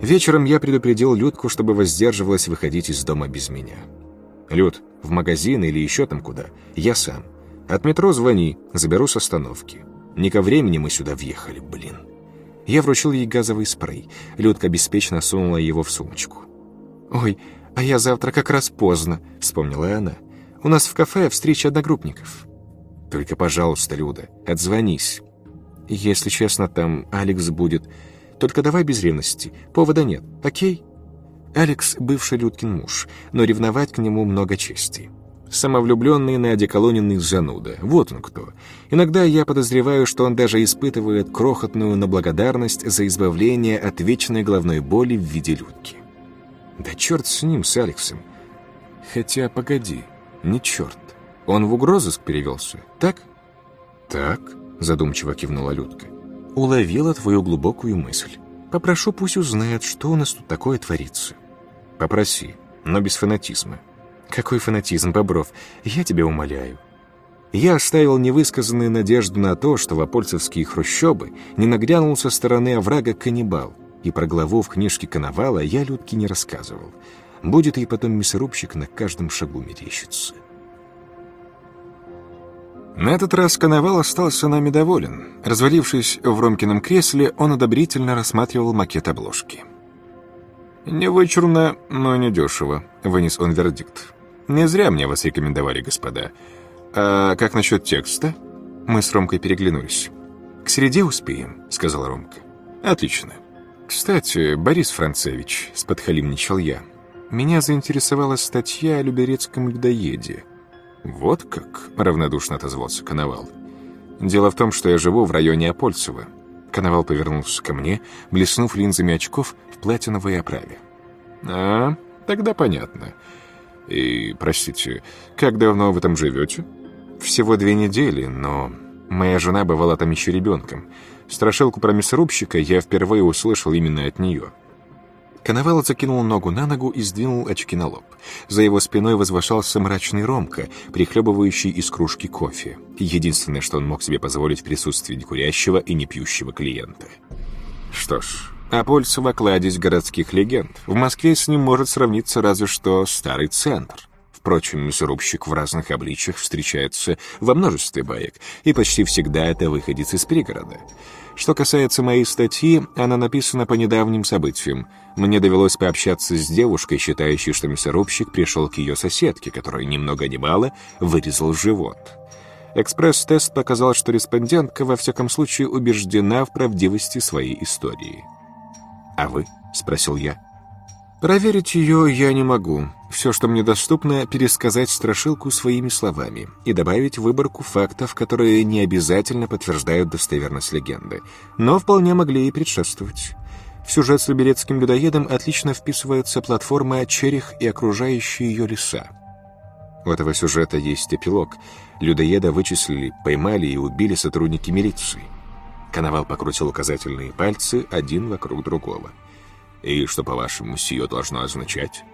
Вечером я предупредил Людку, чтобы воздерживалась выходить из дома без меня. «Люд, в магазин или еще там куда? Я сам. От метро звони, заберу с остановки. Не ко времени мы сюда въехали, блин». Я вручил ей газовый спрей. Людка беспечно сунула его в сумочку. «Ой, а я завтра как раз поздно», — вспомнила она. У нас в кафе встреча одногруппников». «Только, пожалуйста, Люда, отзвонись». «Если честно, там Алекс будет. Только давай без ревности. Повода нет, окей?» Алекс — бывший Людкин муж, но ревновать к нему много чести. Самовлюбленный на одеколоненный зануда. Вот он кто. Иногда я подозреваю, что он даже испытывает крохотную на благодарность за избавление от вечной головной боли в виде Людки. Да черт с ним, с Алексом. Хотя, погоди, не черт. Он в угрозыск перевелся, так? Так, задумчиво кивнула Людка. Уловила твою глубокую мысль. Попрошу, пусть узнает, что у нас тут такое творится. Попроси, но без фанатизма. Какой фанатизм, Бобров, я тебя умоляю. Я оставил невысказанную надежду на то, что в хрущобы не нагрянул со стороны оврага каннибал, и про главу в книжке Коновала я Людке не рассказывал. Будет и потом мясорубщик на каждом шагу мерещится. На этот раз Коновал остался нами доволен. Развалившись в Ромкином кресле, он одобрительно рассматривал макет обложки. «Не вычурно, но не дешево», — вынес он вердикт. Не зря мне вас рекомендовали, господа. А как насчет текста? Мы с Ромкой переглянулись. К среде успеем, сказал Ромка. Отлично. Кстати, Борис Францевич, сподхалимничал я. Меня заинтересовала статья о люберецком людоеде. Вот как, равнодушно отозвался Коновал. Дело в том, что я живу в районе Апольцева. Коновал повернулся ко мне, блеснув линзами очков в платиновой оправе. «А, тогда понятно. И, простите, как давно вы там живете? Всего две недели, но моя жена бывала там еще ребенком. Страшилку про мясорубщика я впервые услышал именно от нее. Коновал закинул ногу на ногу и сдвинул очки на лоб. За его спиной возвышался мрачный Ромка, прихлебывающий из кружки кофе. Единственное, что он мог себе позволить в присутствии некурящего и непьющего клиента. Что ж, Апольцево кладезь городских легенд. В Москве с ним может сравниться разве что старый центр. Впрочем, мясорубщик в разных обличиях встречается во множестве баек, и почти всегда это выходец из пригорода. Что касается моей статьи, она написана по недавним событиям. Мне довелось пообщаться с девушкой, считающей, что мясорубщик пришел к ее соседке, которая ни много ни мало вырезал живот. Экспресс-тест показал, что респондентка во всяком случае убеждена в правдивости своей истории. «А вы?» — спросил я. Проверить ее я не могу. Все, что мне доступно, пересказать страшилку своими словами и добавить выборку фактов, которые не обязательно подтверждают достоверность легенды, но вполне могли и предшествовать. В сюжет с люберецким людоедом отлично вписывается платформа «Черех» и окружающие ее леса. У этого сюжета есть эпилог. Людоеда вычислили, поймали и убили сотрудники милиции. Коновал покрутил указательные пальцы один вокруг другого. «И что, по-вашему, сие должно означать?»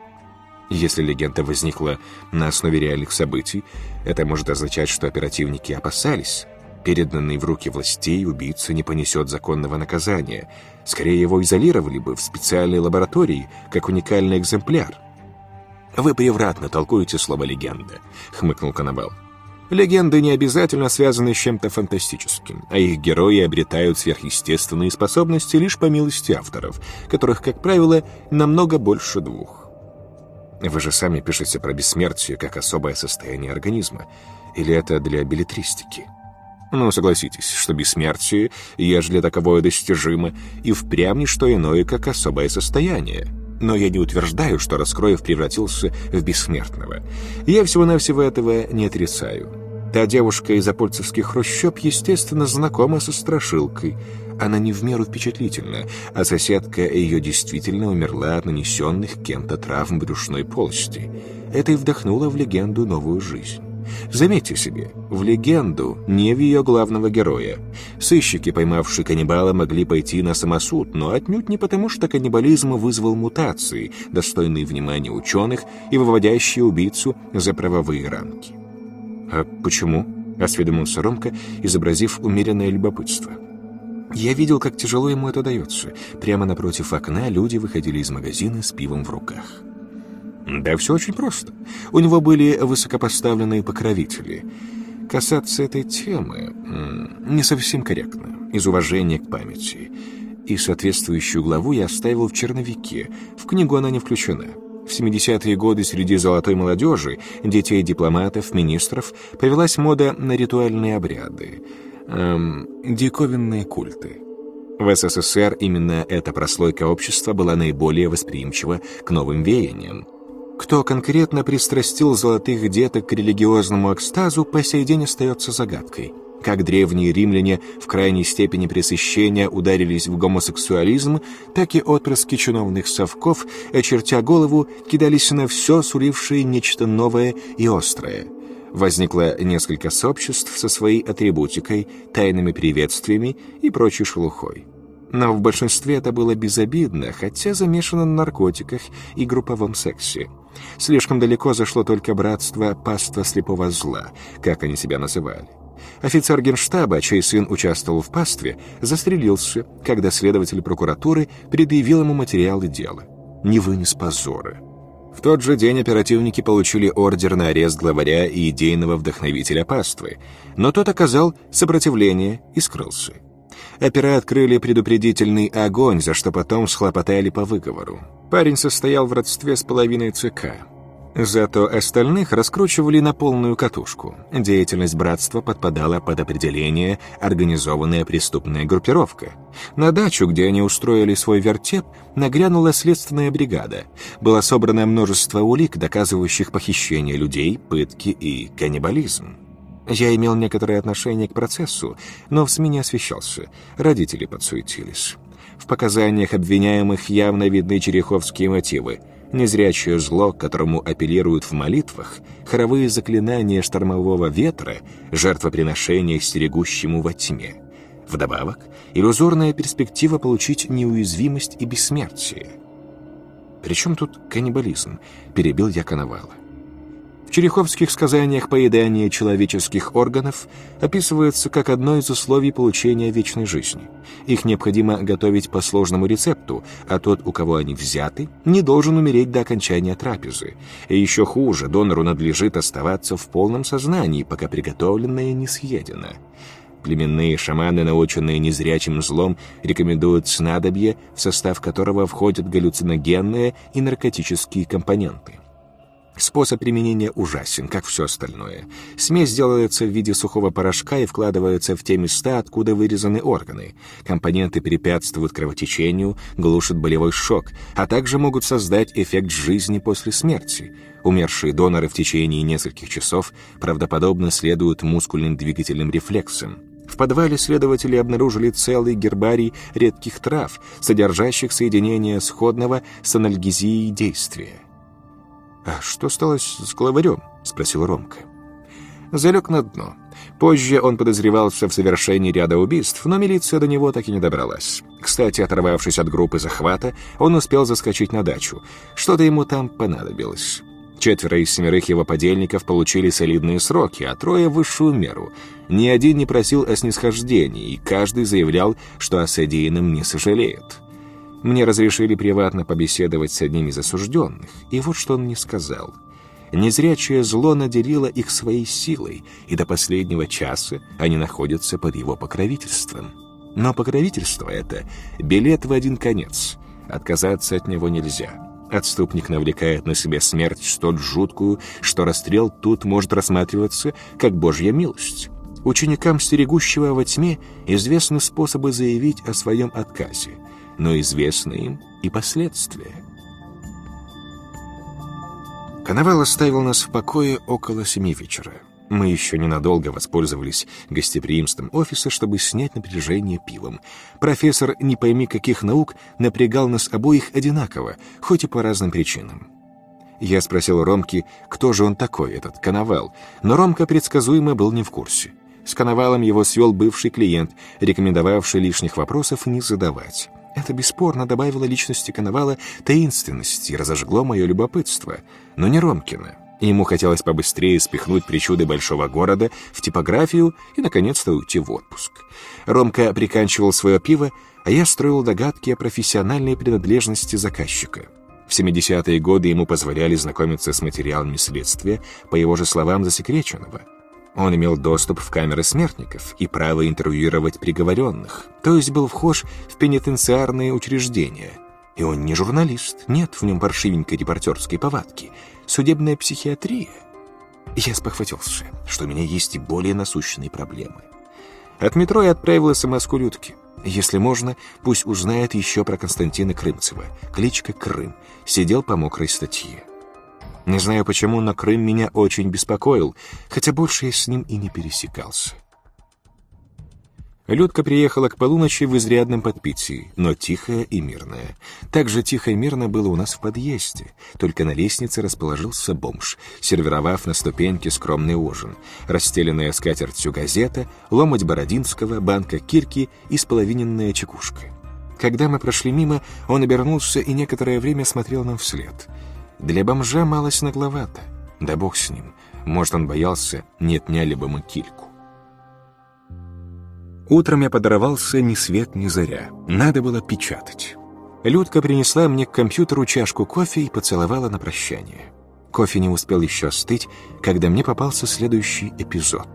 Если легенда возникла на основе реальных событий, это может означать, что оперативники опасались. Переданный в руки властей убийца не понесет законного наказания. Скорее, его изолировали бы в специальной лаборатории, как уникальный экземпляр. «Вы превратно толкуете слово «легенда», — хмыкнул Конобал. Легенды не обязательно связаны с чем-то фантастическим, а их герои обретают сверхъестественные способности лишь по милости авторов, которых, как правило, намного больше двух. Вы же сами пишете про бессмертие как особое состояние организма. Или это для билетристики? Ну, согласитесь, что бессмертие, ежели таковое достижимо, и впрямь не что иное, как особое состояние — но я не утверждаю, что Раскроев превратился в бессмертного. Я всего-навсего этого не отрицаю. Та девушка из апольцевских хрущоб, естественно, знакома со страшилкой. Она не в меру впечатлительна, а соседка ее действительно умерла от нанесенных кем-то травм брюшной полости. Это и вдохнуло в легенду новую жизнь. Заметьте себе, в легенду, не в ее главного героя. Сыщики, поймавшие каннибала, могли пойти на самосуд, но отнюдь не потому, что каннибализм вызвал мутации, достойные внимания ученых и выводящие убийцу за правовые рамки. «А почему?» — осведомился Ромка, изобразив умеренное любопытство. Я видел, как тяжело ему это дается. Прямо напротив окна люди выходили из магазина с пивом в руках. Да все очень просто. У него были высокопоставленные покровители. Касаться этой темы не совсем корректно, из уважения к памяти. И соответствующую главу я оставил в черновике. В книгу она не включена. В 70-е годы среди золотой молодежи, детей дипломатов, министров, повелась мода на ритуальные обряды, эм, диковинные культы. В СССР именно эта прослойка общества была наиболее восприимчива к новым веяниям. Кто конкретно пристрастил золотых деток к религиозному экстазу, по сей день остается загадкой – как древние римляне в крайней степени пресыщения ударились в гомосексуализм, так и отпрыски чиновных совков, очертя голову, кидались на все, сулившее нечто новое и острое. Возникло несколько сообществ со своей атрибутикой, тайными приветствиями и прочей шелухой. Но в большинстве это было безобидно, хотя замешано на наркотиках и групповом сексе. Слишком далеко зашло только братство паства слепого зла, как они себя называли. Офицер генштаба, чей сын участвовал в пастве, застрелился, когда следователь прокуратуры предъявил ему материалы дела. Не вынес позора. В тот же день оперативники получили ордер на арест главаря и идейного вдохновителя паствы, но тот оказал сопротивление и скрылся. Опера открыли предупредительный огонь, за что потом схлопотали по выговору. Парень состоял в родстве с половиной ЦК. Зато остальных раскручивали на полную катушку. Деятельность братства подпадала под определение «организованная преступная группировка». На дачу, где они устроили свой вертеп, нагрянула следственная бригада. Было собрано множество улик, доказывающих похищение людей, пытки и каннибализм. Я имел некоторое отношение к процессу, но в СМИ не освещался. Родители подсуетились. В показаниях обвиняемых явно видны череховские мотивы – незрячее зло, которому апеллируют в молитвах, хоровые заклинания штормового ветра, жертвоприношения стерегущему во тьме. Вдобавок, иллюзорная перспектива получить неуязвимость и бессмертие. «Причем тут каннибализм?» — перебил я Коновала. Череховских сказаниях поедание человеческих органов описывается как одно из условий получения вечной жизни. Их необходимо готовить по сложному рецепту, а тот, у кого они взяты, не должен умереть до окончания трапезы. И еще хуже, донору надлежит оставаться в полном сознании, пока приготовленное не съедено. Племенные шаманы, наученные незрячим злом, рекомендуют снадобье, в состав которого входят галлюциногенные и наркотические компоненты. Способ применения ужасен, как все остальное. Смесь делается в виде сухого порошка и вкладывается в те места, откуда вырезаны органы. Компоненты препятствуют кровотечению, глушат болевой шок, а также могут создать эффект жизни после смерти. Умершие доноры в течение нескольких часов правдоподобно следуют мускульным двигательным рефлексам. В подвале следователи обнаружили целый гербарий редких трав, содержащих соединение сходного с анальгезией действия. «А что стало с главарем?» — спросил Ромка. Залег на дно. Позже он подозревался в совершении ряда убийств, но милиция до него так и не добралась. Кстати, оторвавшись от группы захвата, он успел заскочить на дачу. Что-то ему там понадобилось. Четверо из семерых его подельников получили солидные сроки, а трое — высшую меру. Ни один не просил о снисхождении, и каждый заявлял, что о содеянном не сожалеет. Мне разрешили приватно побеседовать с одним из осужденных, и вот что он мне сказал. Незрячее зло наделило их своей силой, и до последнего часа они находятся под его покровительством. Но покровительство это — билет в один конец. Отказаться от него нельзя. Отступник навлекает на себя смерть столь жуткую, что расстрел тут может рассматриваться как божья милость. Ученикам стерегущего во тьме известны способы заявить о своем отказе — но известны им и последствия. Коновал оставил нас в покое около семи вечера. Мы еще ненадолго воспользовались гостеприимством офиса, чтобы снять напряжение пивом. Профессор, не пойми каких наук, напрягал нас обоих одинаково, хоть и по разным причинам. Я спросил Ромки, кто же он такой, этот Коновал, но Ромка предсказуемо был не в курсе. С Коновалом его свел бывший клиент, рекомендовавший лишних вопросов не задавать. Это бесспорно добавило личности Коновала таинственности и разожгло мое любопытство, но не Ромкина. Ему хотелось побыстрее спихнуть причуды большого города в типографию и, наконец-то, уйти в отпуск. Ромка приканчивал свое пиво, а я строил догадки о профессиональной принадлежности заказчика. В 70-е годы ему позволяли знакомиться с материалами следствия, по его же словам, засекреченного — он имел доступ в камеры смертников и право интервьюировать приговоренных, то есть был вхож в пенитенциарные учреждения. И он не журналист, нет в нем паршивенькой репортерской повадки. Судебная психиатрия. Я спохватился, что у меня есть и более насущные проблемы. От метро я отправил смс к Людке. Если можно, пусть узнает еще про Константина Крымцева. Кличка Крым. Сидел по мокрой статье. Не знаю почему, но Крым меня очень беспокоил, хотя больше я с ним и не пересекался. Людка приехала к полуночи в изрядном подпитии, но тихая и мирная. Так же тихо и мирно было у нас в подъезде, только на лестнице расположился бомж, сервировав на ступеньке скромный ужин, расстеленная скатертью газета, ломоть Бородинского, банка кирки и споловиненная чекушка. Когда мы прошли мимо, он обернулся и некоторое время смотрел нам вслед. Для бомжа малость нагловато. Да бог с ним. Может, он боялся, не отняли бы мы кильку. Утром я подорвался ни свет ни заря. Надо было печатать. Людка принесла мне к компьютеру чашку кофе и поцеловала на прощание. Кофе не успел еще остыть, когда мне попался следующий эпизод.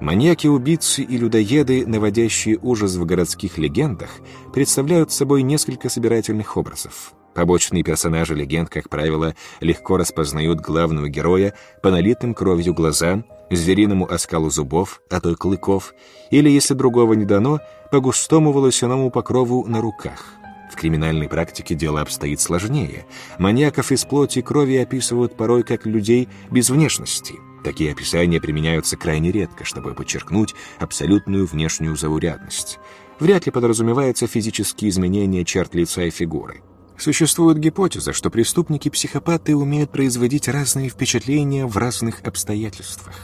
Маньяки-убийцы и людоеды, наводящие ужас в городских легендах, представляют собой несколько собирательных образов. Побочные персонажи легенд, как правило, легко распознают главного героя по налитым кровью глазам, звериному оскалу зубов, а то и клыков, или, если другого не дано, по густому волосяному покрову на руках. В криминальной практике дело обстоит сложнее. Маньяков из плоти и крови описывают порой как людей без внешности. Такие описания применяются крайне редко, чтобы подчеркнуть абсолютную внешнюю заурядность. Вряд ли подразумеваются физические изменения черт лица и фигуры. Существует гипотеза, что преступники-психопаты умеют производить разные впечатления в разных обстоятельствах.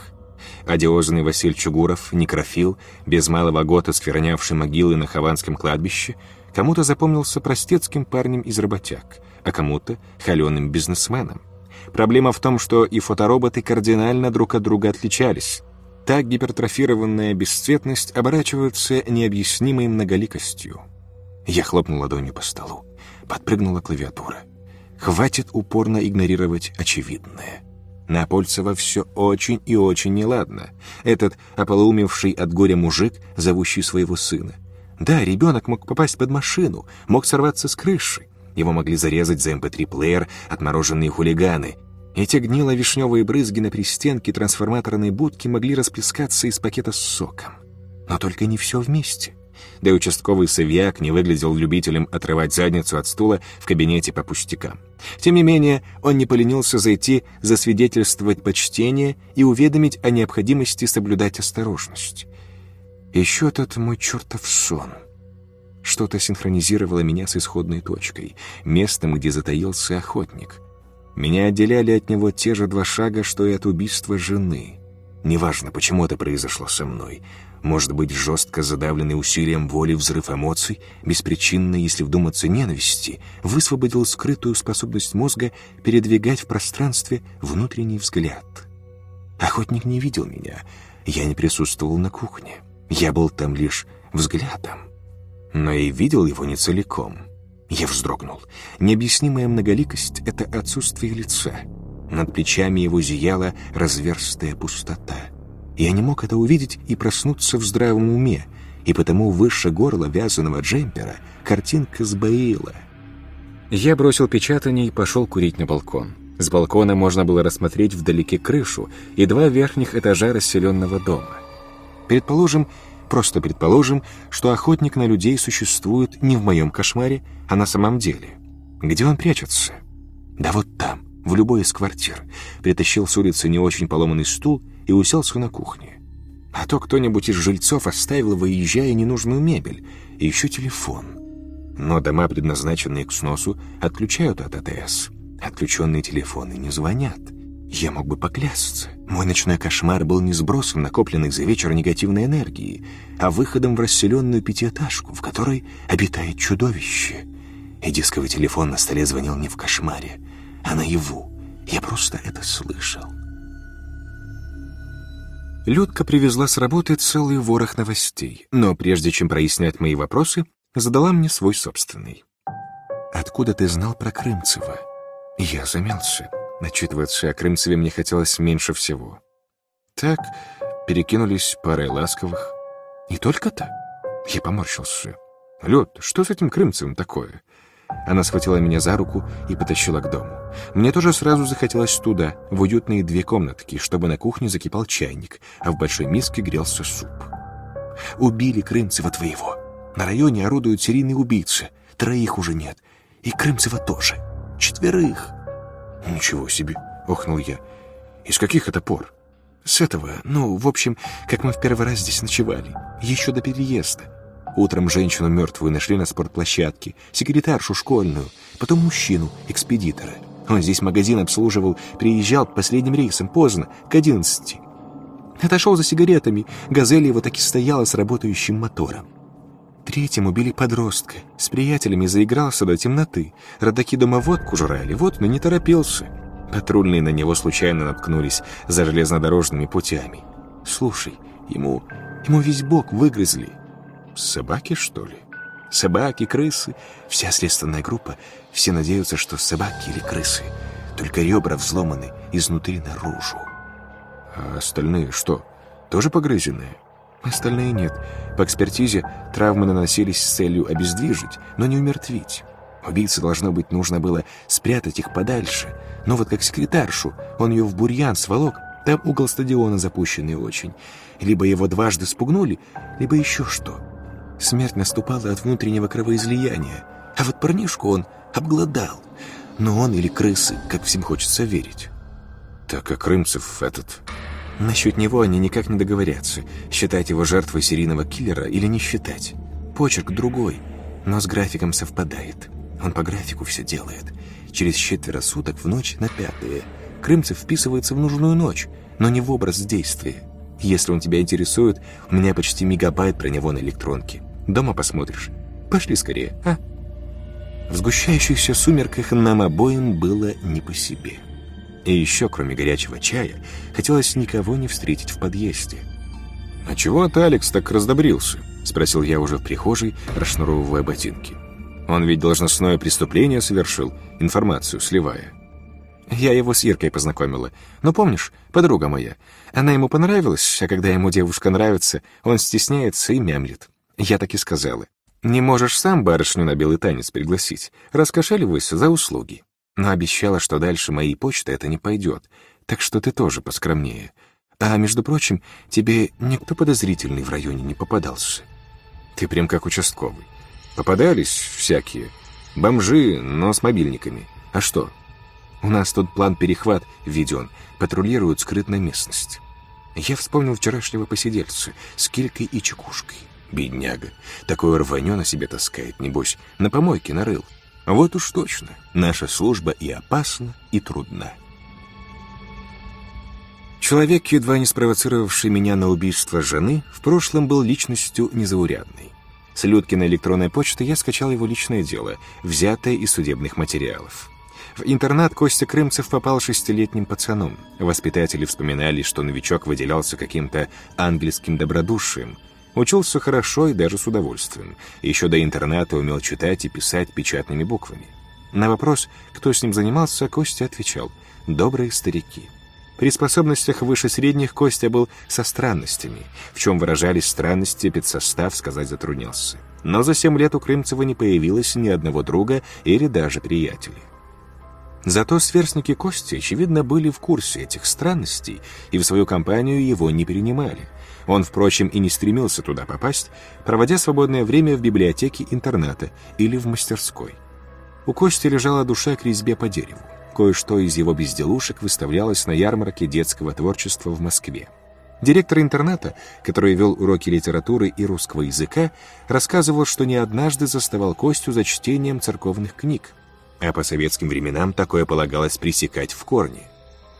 Одиозный Василь Чугуров, некрофил, без малого года сквернявший могилы на Хованском кладбище, кому-то запомнился простецким парнем из работяг, а кому-то — холеным бизнесменом. Проблема в том, что и фотороботы кардинально друг от друга отличались. Так гипертрофированная бесцветность оборачивается необъяснимой многоликостью. Я хлопнул ладонью по столу. Подпрыгнула клавиатура. Хватит упорно игнорировать очевидное. На Польцева все очень и очень неладно. Этот ополоумевший от горя мужик, зовущий своего сына. Да, ребенок мог попасть под машину, мог сорваться с крыши. Его могли зарезать за mp3-плеер эм отмороженные хулиганы. Эти гнило-вишневые брызги на пристенке трансформаторной будки могли расплескаться из пакета с соком. Но только не все вместе да и участковый Савьяк не выглядел любителем отрывать задницу от стула в кабинете по пустякам. Тем не менее, он не поленился зайти, засвидетельствовать почтение и уведомить о необходимости соблюдать осторожность. Еще этот мой чертов сон. Что-то синхронизировало меня с исходной точкой, местом, где затаился охотник. Меня отделяли от него те же два шага, что и от убийства жены. Неважно, почему это произошло со мной — может быть, жестко задавленный усилием воли взрыв эмоций, беспричинной, если вдуматься, ненависти, высвободил скрытую способность мозга передвигать в пространстве внутренний взгляд. Охотник не видел меня, я не присутствовал на кухне. Я был там лишь взглядом. Но и видел его не целиком. Я вздрогнул. Необъяснимая многоликость — это отсутствие лица. Над плечами его зияла разверстая пустота — я не мог это увидеть и проснуться в здравом уме, и потому выше горла вязаного джемпера картинка сбоила. Я бросил печатание и пошел курить на балкон. С балкона можно было рассмотреть вдалеке крышу и два верхних этажа расселенного дома. Предположим, просто предположим, что охотник на людей существует не в моем кошмаре, а на самом деле. Где он прячется? Да вот там, в любой из квартир. Притащил с улицы не очень поломанный стул и уселся на кухне. А то кто-нибудь из жильцов оставил, выезжая, ненужную мебель и еще телефон. Но дома, предназначенные к сносу, отключают от АТС. Отключенные телефоны не звонят. Я мог бы поклясться. Мой ночной кошмар был не сбросом накопленной за вечер негативной энергии, а выходом в расселенную пятиэтажку, в которой обитает чудовище. И дисковый телефон на столе звонил не в кошмаре, а наяву. Я просто это слышал. Людка привезла с работы целый ворох новостей, но прежде чем прояснять мои вопросы, задала мне свой собственный. «Откуда ты знал про Крымцева?» Я замялся. Начитываться о Крымцеве мне хотелось меньше всего. Так, перекинулись парой ласковых. «И только-то?» Я поморщился. «Люд, что с этим Крымцевым такое? Она схватила меня за руку и потащила к дому. Мне тоже сразу захотелось туда, в уютные две комнатки, чтобы на кухне закипал чайник, а в большой миске грелся суп. Убили Крымцева твоего. На районе орудуют серийные убийцы. Троих уже нет. И Крымцева тоже. Четверых. Ничего себе, охнул я. Из каких это пор? С этого, ну, в общем, как мы в первый раз здесь ночевали. Еще до переезда. Утром женщину мертвую нашли на спортплощадке, секретаршу школьную, потом мужчину, экспедитора. Он здесь магазин обслуживал, приезжал последним рейсом, поздно, к одиннадцати. Отошел за сигаретами, газель его таки стояла с работающим мотором. Третьим убили подростка. С приятелями заигрался до темноты. Родаки дома водку жрали, вот, но не торопился. Патрульные на него случайно наткнулись за железнодорожными путями. Слушай, ему... ему весь бок выгрызли. Собаки, что ли? Собаки, крысы. Вся следственная группа. Все надеются, что собаки или крысы. Только ребра взломаны изнутри наружу. А остальные что, тоже погрызенные? Остальные нет. По экспертизе травмы наносились с целью обездвижить, но не умертвить. Убийце, должно быть, нужно было спрятать их подальше. Но вот как секретаршу, он ее в бурьян сволок, там угол стадиона запущенный очень. Либо его дважды спугнули, либо еще что. Смерть наступала от внутреннего кровоизлияния. А вот парнишку он обглодал. Но он или крысы, как всем хочется верить. Так как Крымцев этот... Насчет него они никак не договорятся, считать его жертвой серийного киллера или не считать. Почерк другой, но с графиком совпадает. Он по графику все делает. Через четверо суток в ночь на пятое. Крымцев вписывается в нужную ночь, но не в образ действия. Если он тебя интересует, у меня почти мегабайт про него на электронке. Дома посмотришь. Пошли скорее, а? В сгущающихся сумерках нам обоим было не по себе. И еще, кроме горячего чая, хотелось никого не встретить в подъезде. «А чего ты, Алекс, так раздобрился?» — спросил я уже в прихожей, расшнуровывая ботинки. «Он ведь должностное преступление совершил, информацию сливая». Я его с Иркой познакомила. Ну, помнишь, подруга моя. Она ему понравилась, а когда ему девушка нравится, он стесняется и мямлит. Я так и сказала. Не можешь сам барышню на белый танец пригласить. Раскошеливайся за услуги но обещала, что дальше моей почты это не пойдет, так что ты тоже поскромнее. А, между прочим, тебе никто подозрительный в районе не попадался. Ты прям как участковый. Попадались всякие. Бомжи, но с мобильниками. А что? У нас тут план перехват введен, патрулируют скрытная местность. Я вспомнил вчерашнего посидельца с килькой и чекушкой. Бедняга. Такое рванё на себе таскает, небось, на помойке нарыл. Вот уж точно, наша служба и опасна, и трудна. Человек, едва не спровоцировавший меня на убийство жены, в прошлом был личностью незаурядной. С Людкиной электронной почты я скачал его личное дело, взятое из судебных материалов. В интернат Костя Крымцев попал шестилетним пацаном. Воспитатели вспоминали, что новичок выделялся каким-то ангельским добродушием – Учился хорошо и даже с удовольствием. Еще до интерната умел читать и писать печатными буквами. На вопрос, кто с ним занимался, Костя отвечал «добрые старики». При способностях выше средних Костя был со странностями. В чем выражались странности, педсостав сказать затруднялся. Но за семь лет у Крымцева не появилось ни одного друга или даже приятеля. Зато сверстники Кости, очевидно, были в курсе этих странностей и в свою компанию его не перенимали – он, впрочем, и не стремился туда попасть, проводя свободное время в библиотеке интерната или в мастерской. У Кости лежала душа к резьбе по дереву. Кое-что из его безделушек выставлялось на ярмарке детского творчества в Москве. Директор интерната, который вел уроки литературы и русского языка, рассказывал, что не однажды заставал Костю за чтением церковных книг, а по советским временам такое полагалось пресекать в корне.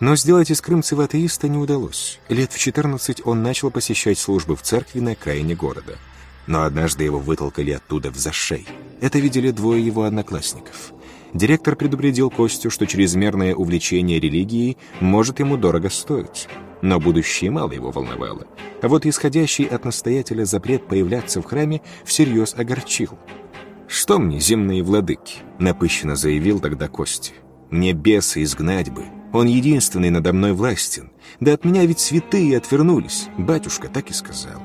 Но сделать из Крымцева атеиста не удалось. Лет в 14 он начал посещать службы в церкви на окраине города. Но однажды его вытолкали оттуда в зашей. Это видели двое его одноклассников. Директор предупредил Костю, что чрезмерное увлечение религией может ему дорого стоить. Но будущее мало его волновало. А вот исходящий от настоятеля запрет появляться в храме всерьез огорчил. «Что мне, земные владыки?» — напыщенно заявил тогда Костя. «Мне беса изгнать бы, он единственный надо мной властен. Да от меня ведь святые отвернулись. Батюшка так и сказал.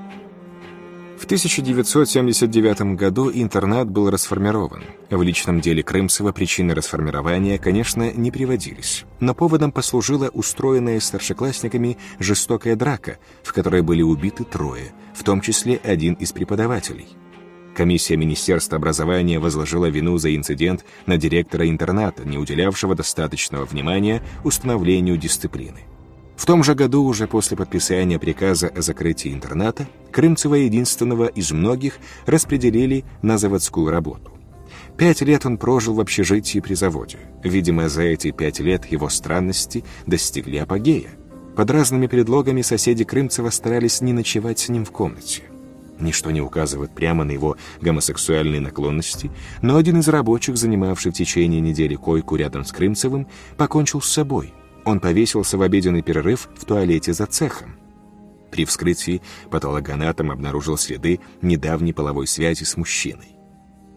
В 1979 году интернат был расформирован. В личном деле Крымцева причины расформирования, конечно, не приводились, но поводом послужила устроенная старшеклассниками жестокая драка, в которой были убиты трое, в том числе один из преподавателей. Комиссия Министерства образования возложила вину за инцидент на директора интерната, не уделявшего достаточного внимания установлению дисциплины. В том же году, уже после подписания приказа о закрытии интерната, Крымцева единственного из многих распределили на заводскую работу. Пять лет он прожил в общежитии при заводе. Видимо, за эти пять лет его странности достигли апогея. Под разными предлогами соседи Крымцева старались не ночевать с ним в комнате. Ничто не указывает прямо на его гомосексуальные наклонности, но один из рабочих, занимавший в течение недели койку рядом с Крымцевым, покончил с собой – он повесился в обеденный перерыв в туалете за цехом. При вскрытии патологоанатом обнаружил следы недавней половой связи с мужчиной.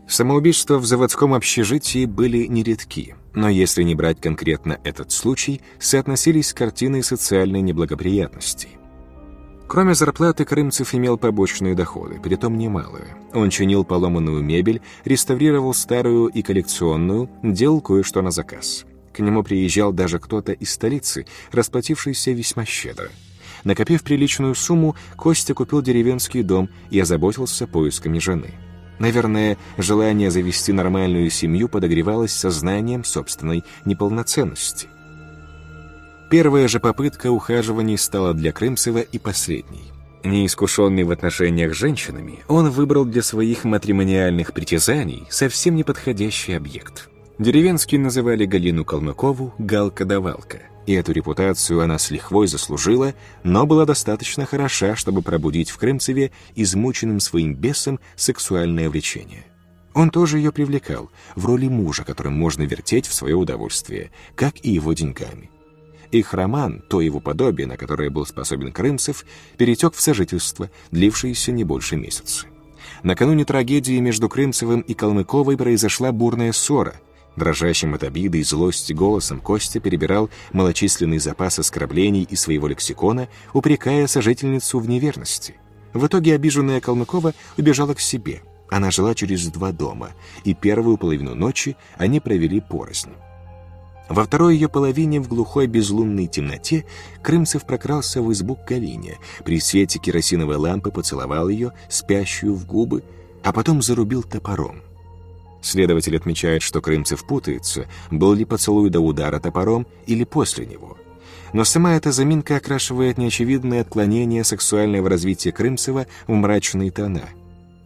Самоубийства в заводском общежитии были нередки, но если не брать конкретно этот случай, соотносились с картиной социальной неблагоприятности. Кроме зарплаты, Крымцев имел побочные доходы, притом немалые. Он чинил поломанную мебель, реставрировал старую и коллекционную, делал кое-что на заказ. К нему приезжал даже кто-то из столицы, расплатившийся весьма щедро. Накопив приличную сумму, Костя купил деревенский дом и озаботился поисками жены. Наверное, желание завести нормальную семью подогревалось сознанием собственной неполноценности. Первая же попытка ухаживаний стала для Крымцева и последней. Неискушенный в отношениях с женщинами, он выбрал для своих матримониальных притязаний совсем неподходящий объект. Деревенские называли Галину Калмыкову «Галка-давалка», и эту репутацию она с лихвой заслужила, но была достаточно хороша, чтобы пробудить в Крымцеве измученным своим бесом сексуальное влечение. Он тоже ее привлекал, в роли мужа, которым можно вертеть в свое удовольствие, как и его деньгами. Их роман, то его подобие, на которое был способен Крымцев, перетек в сожительство, длившееся не больше месяца. Накануне трагедии между Крымцевым и Калмыковой произошла бурная ссора — Дрожащим от обиды и злости голосом Костя перебирал малочисленный запас оскорблений из своего лексикона, упрекая сожительницу в неверности. В итоге обиженная Калмыкова убежала к себе. Она жила через два дома, и первую половину ночи они провели порознь. Во второй ее половине в глухой безлунной темноте Крымцев прокрался в избу к Галине, при свете керосиновой лампы поцеловал ее, спящую в губы, а потом зарубил топором. Следователь отмечает, что Крымцев путается, был ли поцелуй до удара топором или после него. Но сама эта заминка окрашивает неочевидное отклонение сексуального развития Крымцева в мрачные тона.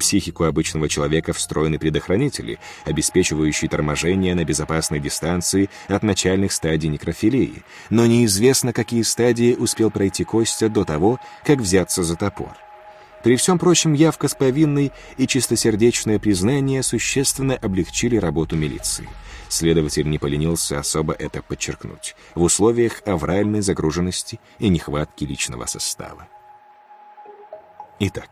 Психику обычного человека встроены предохранители, обеспечивающие торможение на безопасной дистанции от начальных стадий некрофилии, но неизвестно, какие стадии успел пройти Костя до того, как взяться за топор. При всем прочем, явка с повинной и чистосердечное признание существенно облегчили работу милиции. Следователь не поленился особо это подчеркнуть в условиях авральной загруженности и нехватки личного состава. Итак,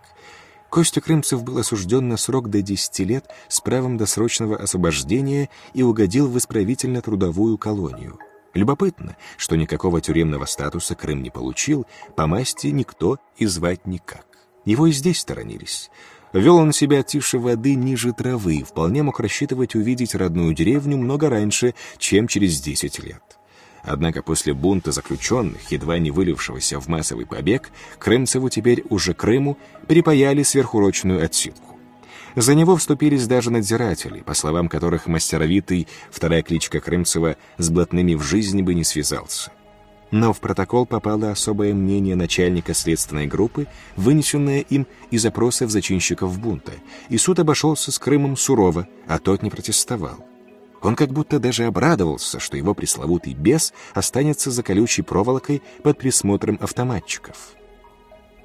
Костя Крымцев был осужден на срок до 10 лет с правом досрочного освобождения и угодил в исправительно-трудовую колонию. Любопытно, что никакого тюремного статуса Крым не получил, по масти никто и звать никак. Его и здесь сторонились. Вел он себя тише воды, ниже травы, вполне мог рассчитывать увидеть родную деревню много раньше, чем через 10 лет. Однако после бунта заключенных, едва не вылившегося в массовый побег, Крымцеву теперь уже Крыму припаяли сверхурочную отсидку. За него вступились даже надзиратели, по словам которых мастеровитый, вторая кличка Крымцева, с блатными в жизни бы не связался. Но в протокол попало особое мнение начальника следственной группы, вынесенное им из опросов зачинщиков бунта, и суд обошелся с Крымом сурово, а тот не протестовал. Он как будто даже обрадовался, что его пресловутый бес останется за колючей проволокой под присмотром автоматчиков.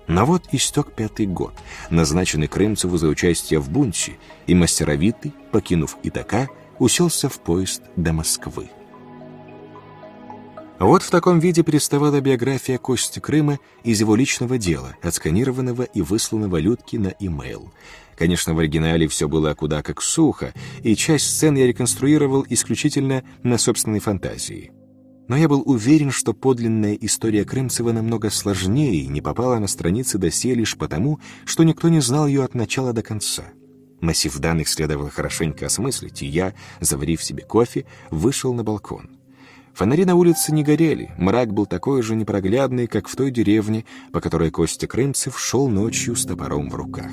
Но вот истек пятый год, назначенный Крымцеву за участие в бунте, и мастеровитый, покинув Итака, уселся в поезд до Москвы. Вот в таком виде представала биография Кости Крыма из его личного дела, отсканированного и высланного Людки на имейл. Конечно, в оригинале все было куда как сухо, и часть сцен я реконструировал исключительно на собственной фантазии. Но я был уверен, что подлинная история Крымцева намного сложнее и не попала на страницы досье лишь потому, что никто не знал ее от начала до конца. Массив данных следовало хорошенько осмыслить, и я, заварив себе кофе, вышел на балкон. Фонари на улице не горели, мрак был такой же непроглядный, как в той деревне, по которой Костя Крымцев шел ночью с топором в руках.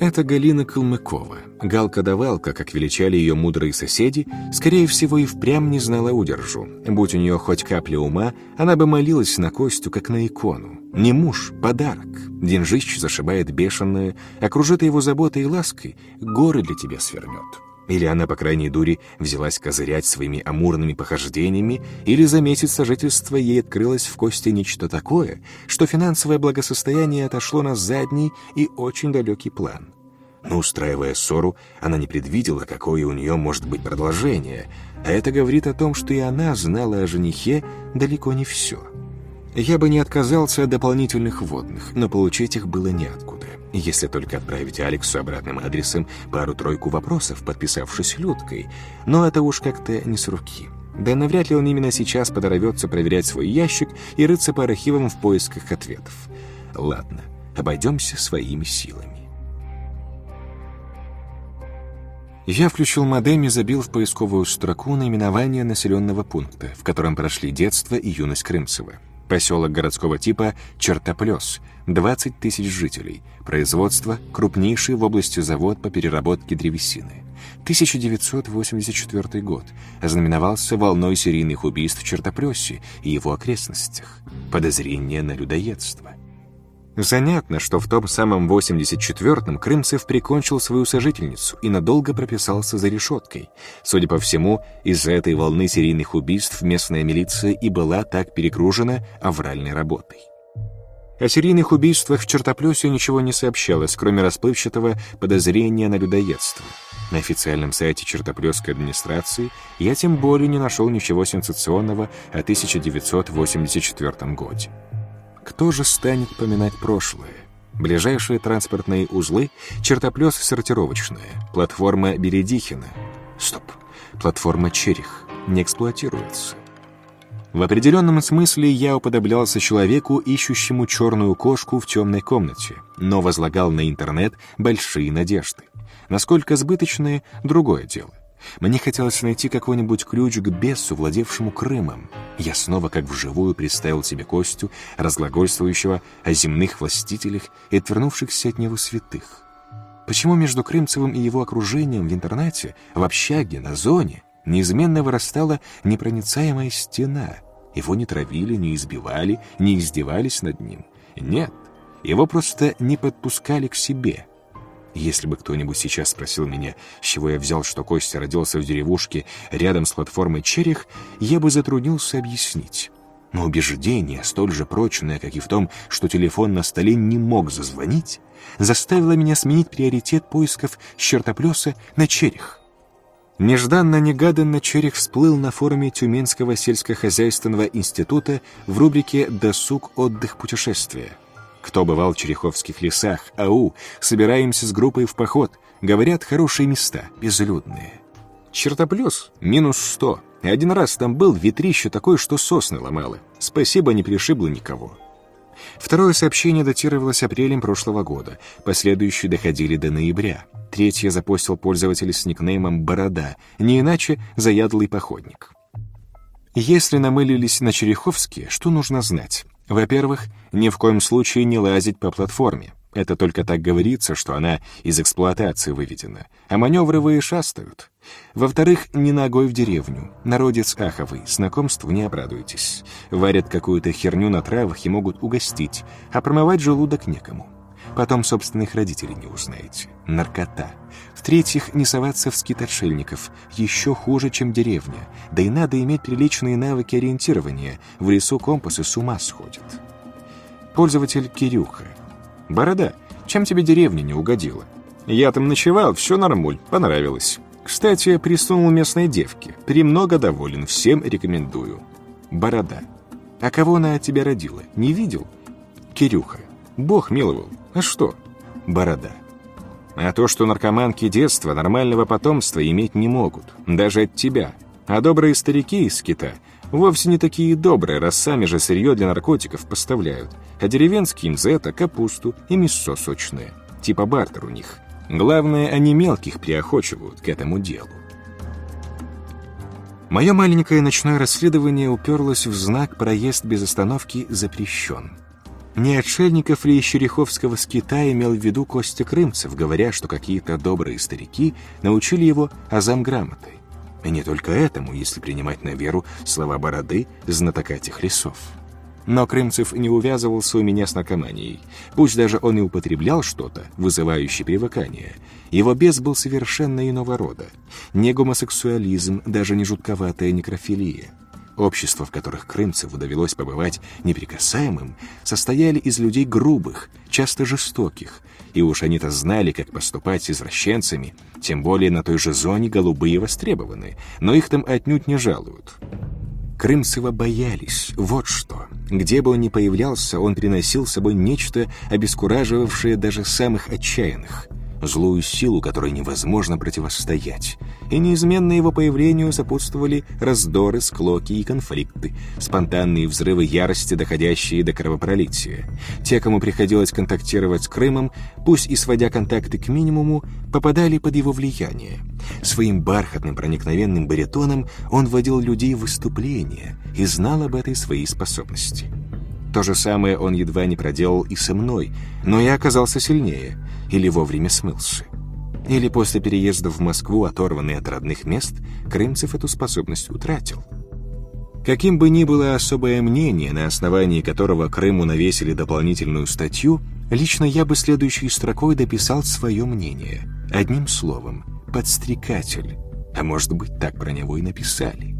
Это Галина Калмыкова. Галка-давалка, как величали ее мудрые соседи, скорее всего и впрямь не знала удержу. Будь у нее хоть капля ума, она бы молилась на Костю, как на икону. Не муж, подарок. Деньжищ зашибает бешеное, окружит его заботой и лаской, горы для тебя свернет. Или она, по крайней дуре, взялась козырять своими амурными похождениями, или за месяц сожительства ей открылось в Косте нечто такое, что финансовое благосостояние отошло на задний и очень далекий план. Но, устраивая ссору, она не предвидела, какое у нее может быть продолжение, а это говорит о том, что и она знала о женихе далеко не все. Я бы не отказался от дополнительных вводных, но получить их было неоткуда если только отправить Алексу обратным адресом пару-тройку вопросов, подписавшись Людкой. Но это уж как-то не с руки. Да навряд ли он именно сейчас подорвется проверять свой ящик и рыться по архивам в поисках ответов. Ладно, обойдемся своими силами. Я включил модем и забил в поисковую строку наименование населенного пункта, в котором прошли детство и юность Крымцева. Поселок городского типа Чертоплес, 20 тысяч жителей. Производство – крупнейший в области завод по переработке древесины. 1984 год ознаменовался волной серийных убийств в Чертоплесе и его окрестностях. Подозрение на людоедство. Занятно, что в том самом 84-м Крымцев прикончил свою сожительницу и надолго прописался за решеткой. Судя по всему, из-за этой волны серийных убийств местная милиция и была так перегружена авральной работой. О серийных убийствах в Чертоплесе ничего не сообщалось, кроме расплывчатого подозрения на людоедство. На официальном сайте Чертоплесской администрации я тем более не нашел ничего сенсационного о 1984 году. Кто же станет поминать прошлое? Ближайшие транспортные узлы — чертоплес сортировочная, платформа Бередихина. Стоп, платформа Черех не эксплуатируется. В определенном смысле я уподоблялся человеку, ищущему черную кошку в темной комнате, но возлагал на интернет большие надежды. Насколько сбыточные — другое дело. Мне хотелось найти какой-нибудь ключ к бесу, владевшему Крымом. Я снова как вживую представил себе Костю, разглагольствующего о земных властителях и отвернувшихся от него святых. Почему между Крымцевым и его окружением в интернете, в общаге, на зоне, неизменно вырастала непроницаемая стена? Его не травили, не избивали, не издевались над ним. Нет, его просто не подпускали к себе — если бы кто-нибудь сейчас спросил меня, с чего я взял, что Костя родился в деревушке рядом с платформой Черех, я бы затруднился объяснить. Но убеждение, столь же прочное, как и в том, что телефон на столе не мог зазвонить, заставило меня сменить приоритет поисков чертоплеса на Черех. Нежданно-негаданно Черех всплыл на форуме Тюменского сельскохозяйственного института в рубрике «Досуг, отдых, путешествия». Кто бывал в Череховских лесах? Ау, собираемся с группой в поход. Говорят, хорошие места, безлюдные. Чертоплюс минус сто. Один раз там был ветрище такое, что сосны ломало. Спасибо, не пришибло никого. Второе сообщение датировалось апрелем прошлого года. Последующие доходили до ноября. Третье запостил пользователь с никнеймом «Борода», не иначе «Заядлый походник». Если намылились на Череховске, что нужно знать? Во-первых, ни в коем случае не лазить по платформе. Это только так говорится, что она из эксплуатации выведена, а маневровые шастают. Во-вторых, не ногой в деревню. Народец аховый, знакомству не обрадуйтесь. Варят какую-то херню на травах и могут угостить, а промывать желудок некому. Потом собственных родителей не узнаете. Наркота. В-третьих, не соваться в скит отшельников. Еще хуже, чем деревня. Да и надо иметь приличные навыки ориентирования. В лесу компасы с ума сходят. Пользователь Кирюха. «Борода, чем тебе деревня не угодила?» «Я там ночевал, все нормуль, понравилось. Кстати, присунул местной девке. Премного доволен, всем рекомендую». «Борода. А кого она от тебя родила? Не видел?» «Кирюха. Бог миловал. А что?» «Борода. А то, что наркоманки детства нормального потомства иметь не могут, даже от тебя. А добрые старики из кита вовсе не такие добрые, раз сами же сырье для наркотиков поставляют, а деревенские им за это капусту и мясо сочное. Типа бартер у них. Главное, они мелких приохочивают к этому делу. Мое маленькое ночное расследование уперлось в знак «Проезд без остановки запрещен». Не отшельников ли Щереховского скита имел в виду Костя Крымцев, говоря, что какие-то добрые старики научили его азам грамоты? И не только этому, если принимать на веру слова Бороды, знатока этих лесов. Но Крымцев не увязывался у меня с наркоманией. Пусть даже он и употреблял что-то, вызывающее привыкание. Его бес был совершенно иного рода. Не гомосексуализм, даже не жутковатая некрофилия. Общества, в которых Крымцеву довелось побывать неприкасаемым, состояли из людей грубых, часто жестоких, и уж они-то знали, как поступать с извращенцами, тем более на той же зоне голубые востребованы, но их там отнюдь не жалуют. Крымцева боялись, вот что. Где бы он ни появлялся, он приносил с собой нечто, обескураживавшее даже самых отчаянных — злую силу, которой невозможно противостоять. И неизменно его появлению сопутствовали раздоры, склоки и конфликты, спонтанные взрывы ярости, доходящие до кровопролития. Те, кому приходилось контактировать с Крымом, пусть и сводя контакты к минимуму, попадали под его влияние. Своим бархатным проникновенным баритоном он вводил людей в выступление и знал об этой своей способности. То же самое он едва не проделал и со мной, но я оказался сильнее или вовремя смылся. Или после переезда в Москву, оторванный от родных мест, Крымцев эту способность утратил. Каким бы ни было особое мнение, на основании которого Крыму навесили дополнительную статью, лично я бы следующей строкой дописал свое мнение. Одним словом, подстрекатель. А может быть, так про него и написали.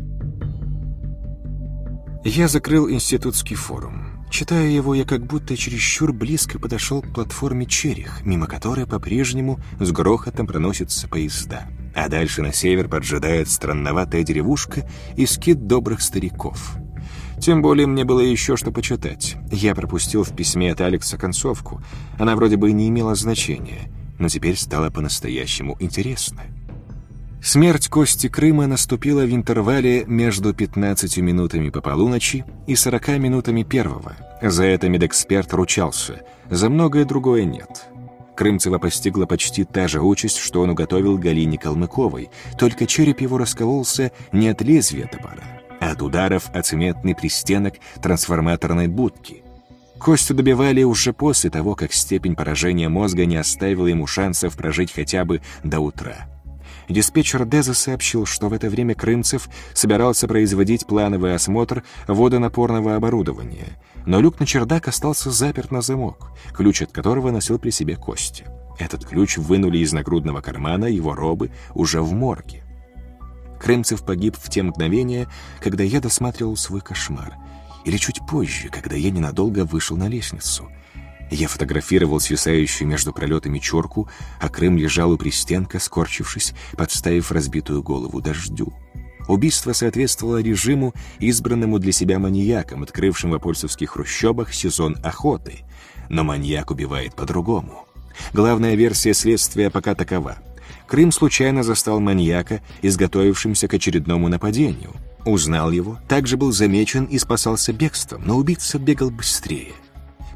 Я закрыл институтский форум. Читая его, я как будто чересчур близко подошел к платформе «Черех», мимо которой по-прежнему с грохотом проносятся поезда. А дальше на север поджидает странноватая деревушка и скит добрых стариков. Тем более мне было еще что почитать. Я пропустил в письме от Алекса концовку. Она вроде бы не имела значения, но теперь стало по-настоящему интересно. Смерть Кости Крыма наступила в интервале между 15 минутами по полуночи и 40 минутами первого. За это медэксперт ручался, за многое другое нет. Крымцева постигла почти та же участь, что он уготовил Галине Калмыковой, только череп его раскололся не от лезвия топора, а от ударов о цементный пристенок трансформаторной будки. Костю добивали уже после того, как степень поражения мозга не оставила ему шансов прожить хотя бы до утра. Диспетчер Деза сообщил, что в это время Крымцев собирался производить плановый осмотр водонапорного оборудования, но люк на чердак остался заперт на замок, ключ от которого носил при себе Костя. Этот ключ вынули из нагрудного кармана его робы уже в морге. Крымцев погиб в те мгновения, когда я досматривал свой кошмар, или чуть позже, когда я ненадолго вышел на лестницу — я фотографировал свисающую между пролетами чурку, а Крым лежал у пристенка, скорчившись, подставив разбитую голову дождю. Убийство соответствовало режиму, избранному для себя маньяком, открывшим в апольцевских хрущобах сезон охоты. Но маньяк убивает по-другому. Главная версия следствия пока такова. Крым случайно застал маньяка, изготовившимся к очередному нападению. Узнал его, также был замечен и спасался бегством, но убийца бегал быстрее.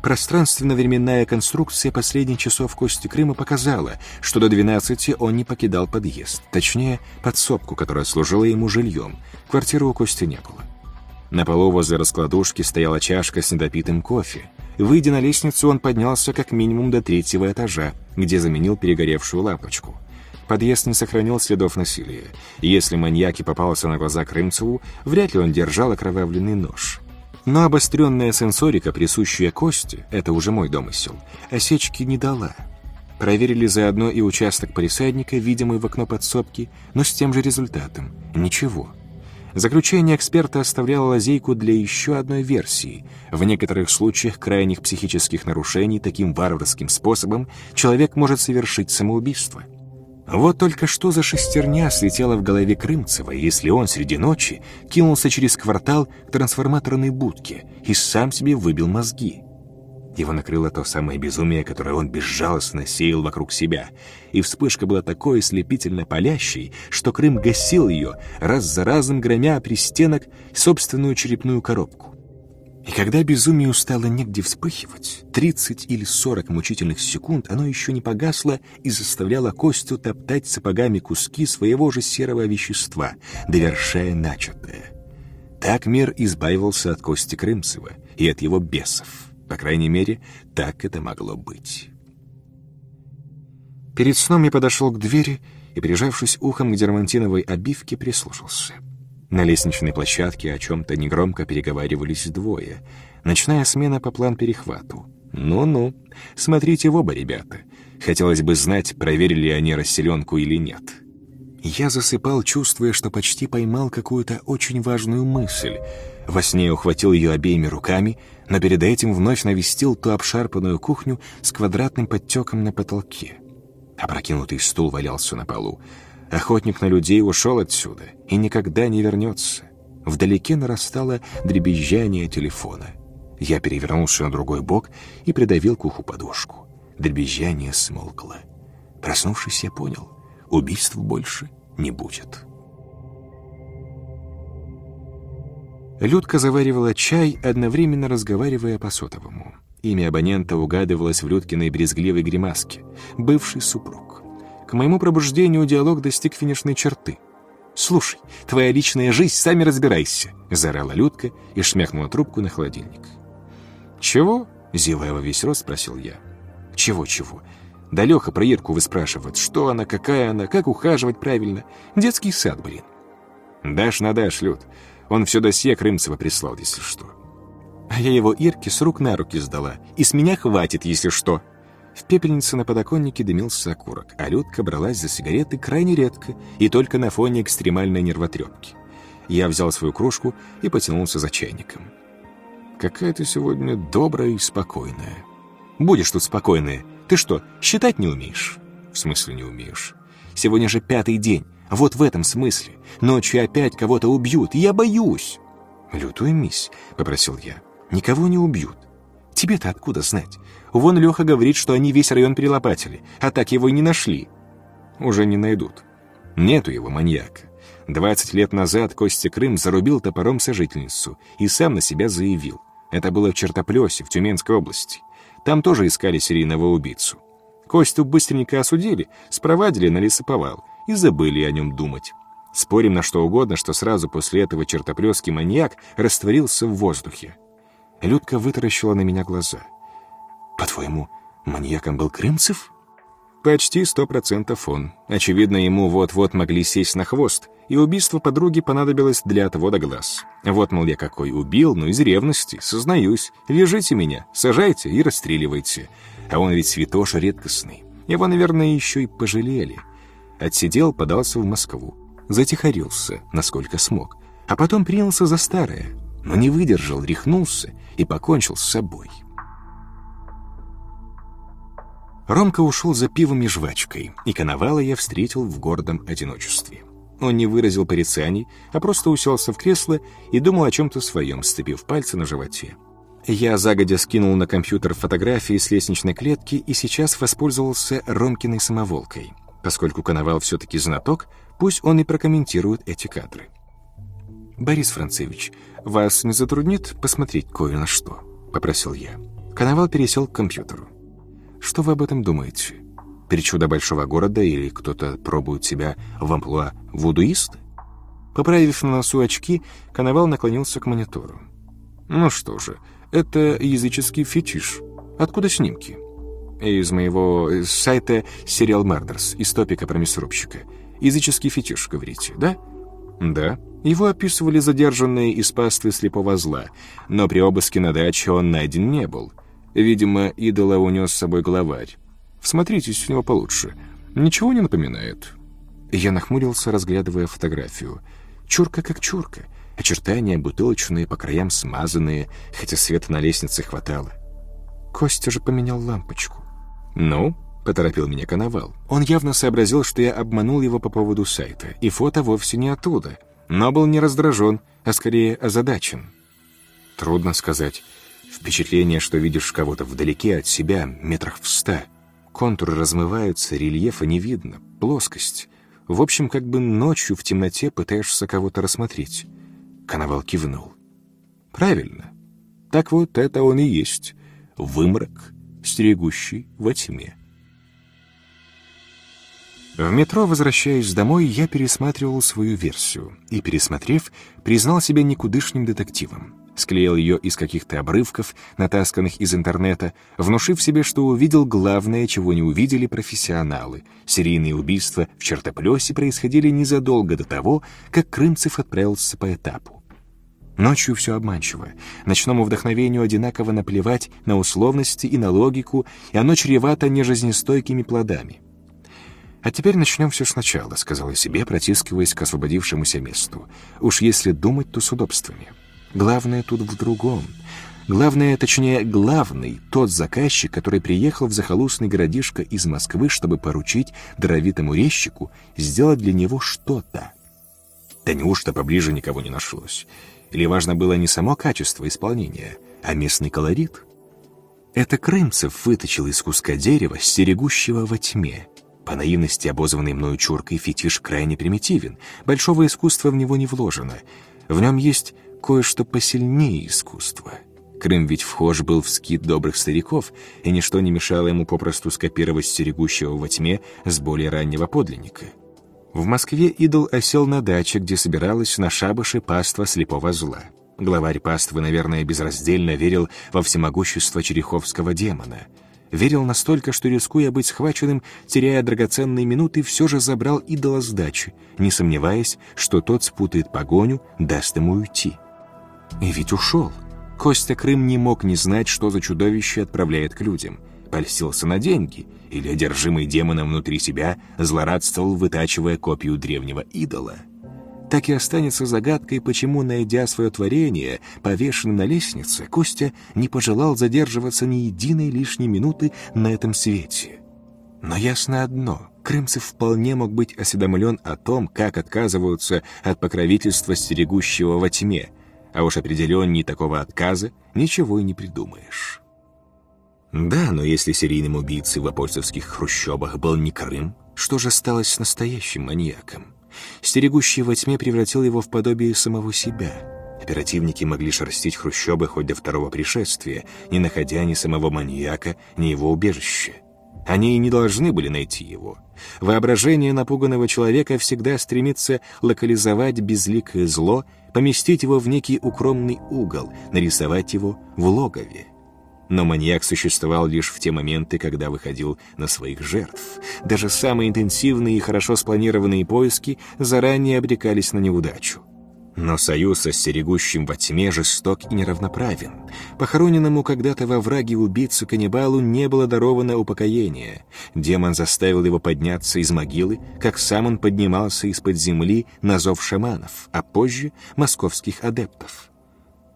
Пространственно-временная конструкция последних часов Кости Крыма показала, что до 12 он не покидал подъезд, точнее, подсобку, которая служила ему жильем. Квартиры у Кости не было. На полу возле раскладушки стояла чашка с недопитым кофе. Выйдя на лестницу, он поднялся как минимум до третьего этажа, где заменил перегоревшую лампочку. Подъезд не сохранил следов насилия. Если маньяк и попался на глаза Крымцеву, вряд ли он держал окровавленный нож. Но обостренная сенсорика, присущая кости, это уже мой домысел, осечки не дала. Проверили заодно и участок полисадника, видимый в окно подсобки, но с тем же результатом — ничего. Заключение эксперта оставляло лазейку для еще одной версии. В некоторых случаях крайних психических нарушений таким варварским способом человек может совершить самоубийство — вот только что за шестерня слетела в голове Крымцева, если он среди ночи кинулся через квартал к трансформаторной будке и сам себе выбил мозги. Его накрыло то самое безумие, которое он безжалостно сеял вокруг себя. И вспышка была такой ослепительно палящей, что Крым гасил ее, раз за разом громя при стенок собственную черепную коробку. И когда безумию стало негде вспыхивать, 30 или 40 мучительных секунд оно еще не погасло и заставляло Костю топтать сапогами куски своего же серого вещества, довершая начатое. Так мир избавился от Кости Крымцева и от его бесов. По крайней мере, так это могло быть. Перед сном я подошел к двери и, прижавшись ухом к дермантиновой обивке, прислушался. На лестничной площадке о чем-то негромко переговаривались двое. Ночная смена по план-перехвату. Ну-ну, смотрите в оба, ребята. Хотелось бы знать, проверили они расселенку или нет. Я засыпал, чувствуя, что почти поймал какую-то очень важную мысль. Во сне ухватил ее обеими руками — но перед этим вновь навестил ту обшарпанную кухню с квадратным подтеком на потолке. Опрокинутый стул валялся на полу. Охотник на людей ушел отсюда и никогда не вернется. Вдалеке нарастало дребезжание телефона. Я перевернулся на другой бок и придавил к уху подушку. Дребезжание смолкло. Проснувшись, я понял, убийств больше не будет. Людка заваривала чай, одновременно разговаривая по сотовому. Имя абонента угадывалось в Людкиной брезгливой гримаске. Бывший супруг. К моему пробуждению диалог достиг финишной черты. «Слушай, твоя личная жизнь, сами разбирайся», — заорала Людка и шмякнула трубку на холодильник. «Чего?» — зевая во весь рот, спросил я. «Чего-чего?» Да Леха про Ирку выспрашивает, что она, какая она, как ухаживать правильно. Детский сад, блин. «Дашь на дашь, Люд. Он все досье Крымцева прислал, если что. А я его Ирке с рук на руки сдала. И с меня хватит, если что. В пепельнице на подоконнике дымился окурок, а Людка бралась за сигареты крайне редко и только на фоне экстремальной нервотрепки. Я взял свою кружку и потянулся за чайником. «Какая ты сегодня добрая и спокойная». «Будешь тут спокойная. Ты что, считать не умеешь?» «В смысле не умеешь? Сегодня же пятый день. Вот в этом смысле. Ночью опять кого-то убьют, я боюсь. «Люд, уймись», — попросил я. «Никого не убьют. Тебе-то откуда знать? Вон Леха говорит, что они весь район перелопатили, а так его и не нашли». «Уже не найдут. Нету его маньяка. Двадцать лет назад Костя Крым зарубил топором сожительницу и сам на себя заявил. Это было в Чертоплесе, в Тюменской области. Там тоже искали серийного убийцу. Костю быстренько осудили, спровадили на лесоповал и забыли о нем думать. Спорим на что угодно, что сразу после этого чертоплеский маньяк растворился в воздухе. Людка вытаращила на меня глаза. «По-твоему, маньяком был Крымцев?» «Почти сто процентов он. Очевидно, ему вот-вот могли сесть на хвост, и убийство подруги понадобилось для отвода глаз. Вот, мол, я какой убил, но из ревности, сознаюсь. Вяжите меня, сажайте и расстреливайте. А он ведь святоша редкостный. Его, наверное, еще и пожалели. Отсидел, подался в Москву. Затихарился, насколько смог. А потом принялся за старое. Но не выдержал, рехнулся и покончил с собой. Ромка ушел за пивом и жвачкой, и Коновала я встретил в гордом одиночестве. Он не выразил порицаний, а просто уселся в кресло и думал о чем-то своем, сцепив пальцы на животе. Я загодя скинул на компьютер фотографии с лестничной клетки и сейчас воспользовался Ромкиной самоволкой — Поскольку Коновал все-таки знаток, пусть он и прокомментирует эти кадры. «Борис Францевич, вас не затруднит посмотреть кое на что?» — попросил я. Коновал пересел к компьютеру. «Что вы об этом думаете? Причуда большого города или кто-то пробует себя в амплуа вудуиста?» Поправив на носу очки, Коновал наклонился к монитору. «Ну что же, это языческий фетиш. Откуда снимки?» Из моего сайта Serial Murders, из топика про мясорубщика. Языческий фетиш, говорите, да? Да. Его описывали задержанные из паствы слепого зла, но при обыске на даче он найден не был. Видимо, идола унес с собой главарь. Всмотритесь в него получше. Ничего не напоминает. Я нахмурился, разглядывая фотографию. Чурка как чурка. Очертания бутылочные, по краям смазанные, хотя света на лестнице хватало. Костя же поменял лампочку. «Ну?» — поторопил меня Коновал. Он явно сообразил, что я обманул его по поводу сайта, и фото вовсе не оттуда. Но был не раздражен, а скорее озадачен. Трудно сказать. Впечатление, что видишь кого-то вдалеке от себя, метрах в ста. Контуры размываются, рельефа не видно, плоскость. В общем, как бы ночью в темноте пытаешься кого-то рассмотреть. Коновал кивнул. «Правильно. Так вот, это он и есть. Вымрак, стерегущий во тьме». В метро, возвращаясь домой, я пересматривал свою версию и, пересмотрев, признал себя никудышним детективом. Склеил ее из каких-то обрывков, натасканных из интернета, внушив себе, что увидел главное, чего не увидели профессионалы. Серийные убийства в Чертоплесе происходили незадолго до того, как Крымцев отправился по этапу. Ночью все обманчиво. Ночному вдохновению одинаково наплевать на условности и на логику, и оно чревато нежизнестойкими плодами. «А теперь начнем все сначала», — сказала себе, протискиваясь к освободившемуся месту. «Уж если думать, то с удобствами. Главное тут в другом. Главное, точнее, главный, тот заказчик, который приехал в захолустный городишко из Москвы, чтобы поручить даровитому резчику сделать для него что-то. Да неужто поближе никого не нашлось? Или важно было не само качество исполнения, а местный колорит?» Это Крымцев выточил из куска дерева, стерегущего во тьме, по наивности обозванный мною чуркой фетиш крайне примитивен, большого искусства в него не вложено. В нем есть кое-что посильнее искусства. Крым ведь вхож был в скит добрых стариков, и ничто не мешало ему попросту скопировать стерегущего во тьме с более раннего подлинника. В Москве идол осел на даче, где собиралась на шабаше паства слепого зла. Главарь паствы, наверное, безраздельно верил во всемогущество череховского демона — Верил настолько, что, рискуя быть схваченным, теряя драгоценные минуты, все же забрал идола сдачи, не сомневаясь, что тот спутает погоню, даст ему уйти. И ведь ушел. Костя Крым не мог не знать, что за чудовище отправляет к людям. Польстился на деньги, или, одержимый демоном внутри себя, злорадствовал, вытачивая копию древнего идола — так и останется загадкой, почему, найдя свое творение, повешенное на лестнице, Костя не пожелал задерживаться ни единой лишней минуты на этом свете. Но ясно одно — Крымцев вполне мог быть осведомлен о том, как отказываются от покровительства стерегущего во тьме, а уж определенней такого отказа ничего и не придумаешь. Да, но если серийным убийцей в апольцевских хрущобах был не Крым, что же стало с настоящим маньяком? Стерегущий во тьме превратил его в подобие самого себя. Оперативники могли шерстить хрущобы хоть до второго пришествия, не находя ни самого маньяка, ни его убежища. Они и не должны были найти его. Воображение напуганного человека всегда стремится локализовать безликое зло, поместить его в некий укромный угол, нарисовать его в логове. Но маньяк существовал лишь в те моменты, когда выходил на своих жертв. Даже самые интенсивные и хорошо спланированные поиски заранее обрекались на неудачу. Но союз со стерегущим во тьме жесток и неравноправен. Похороненному когда-то во враге убийцу-каннибалу не было даровано упокоение. Демон заставил его подняться из могилы, как сам он поднимался из-под земли на зов шаманов, а позже — московских адептов.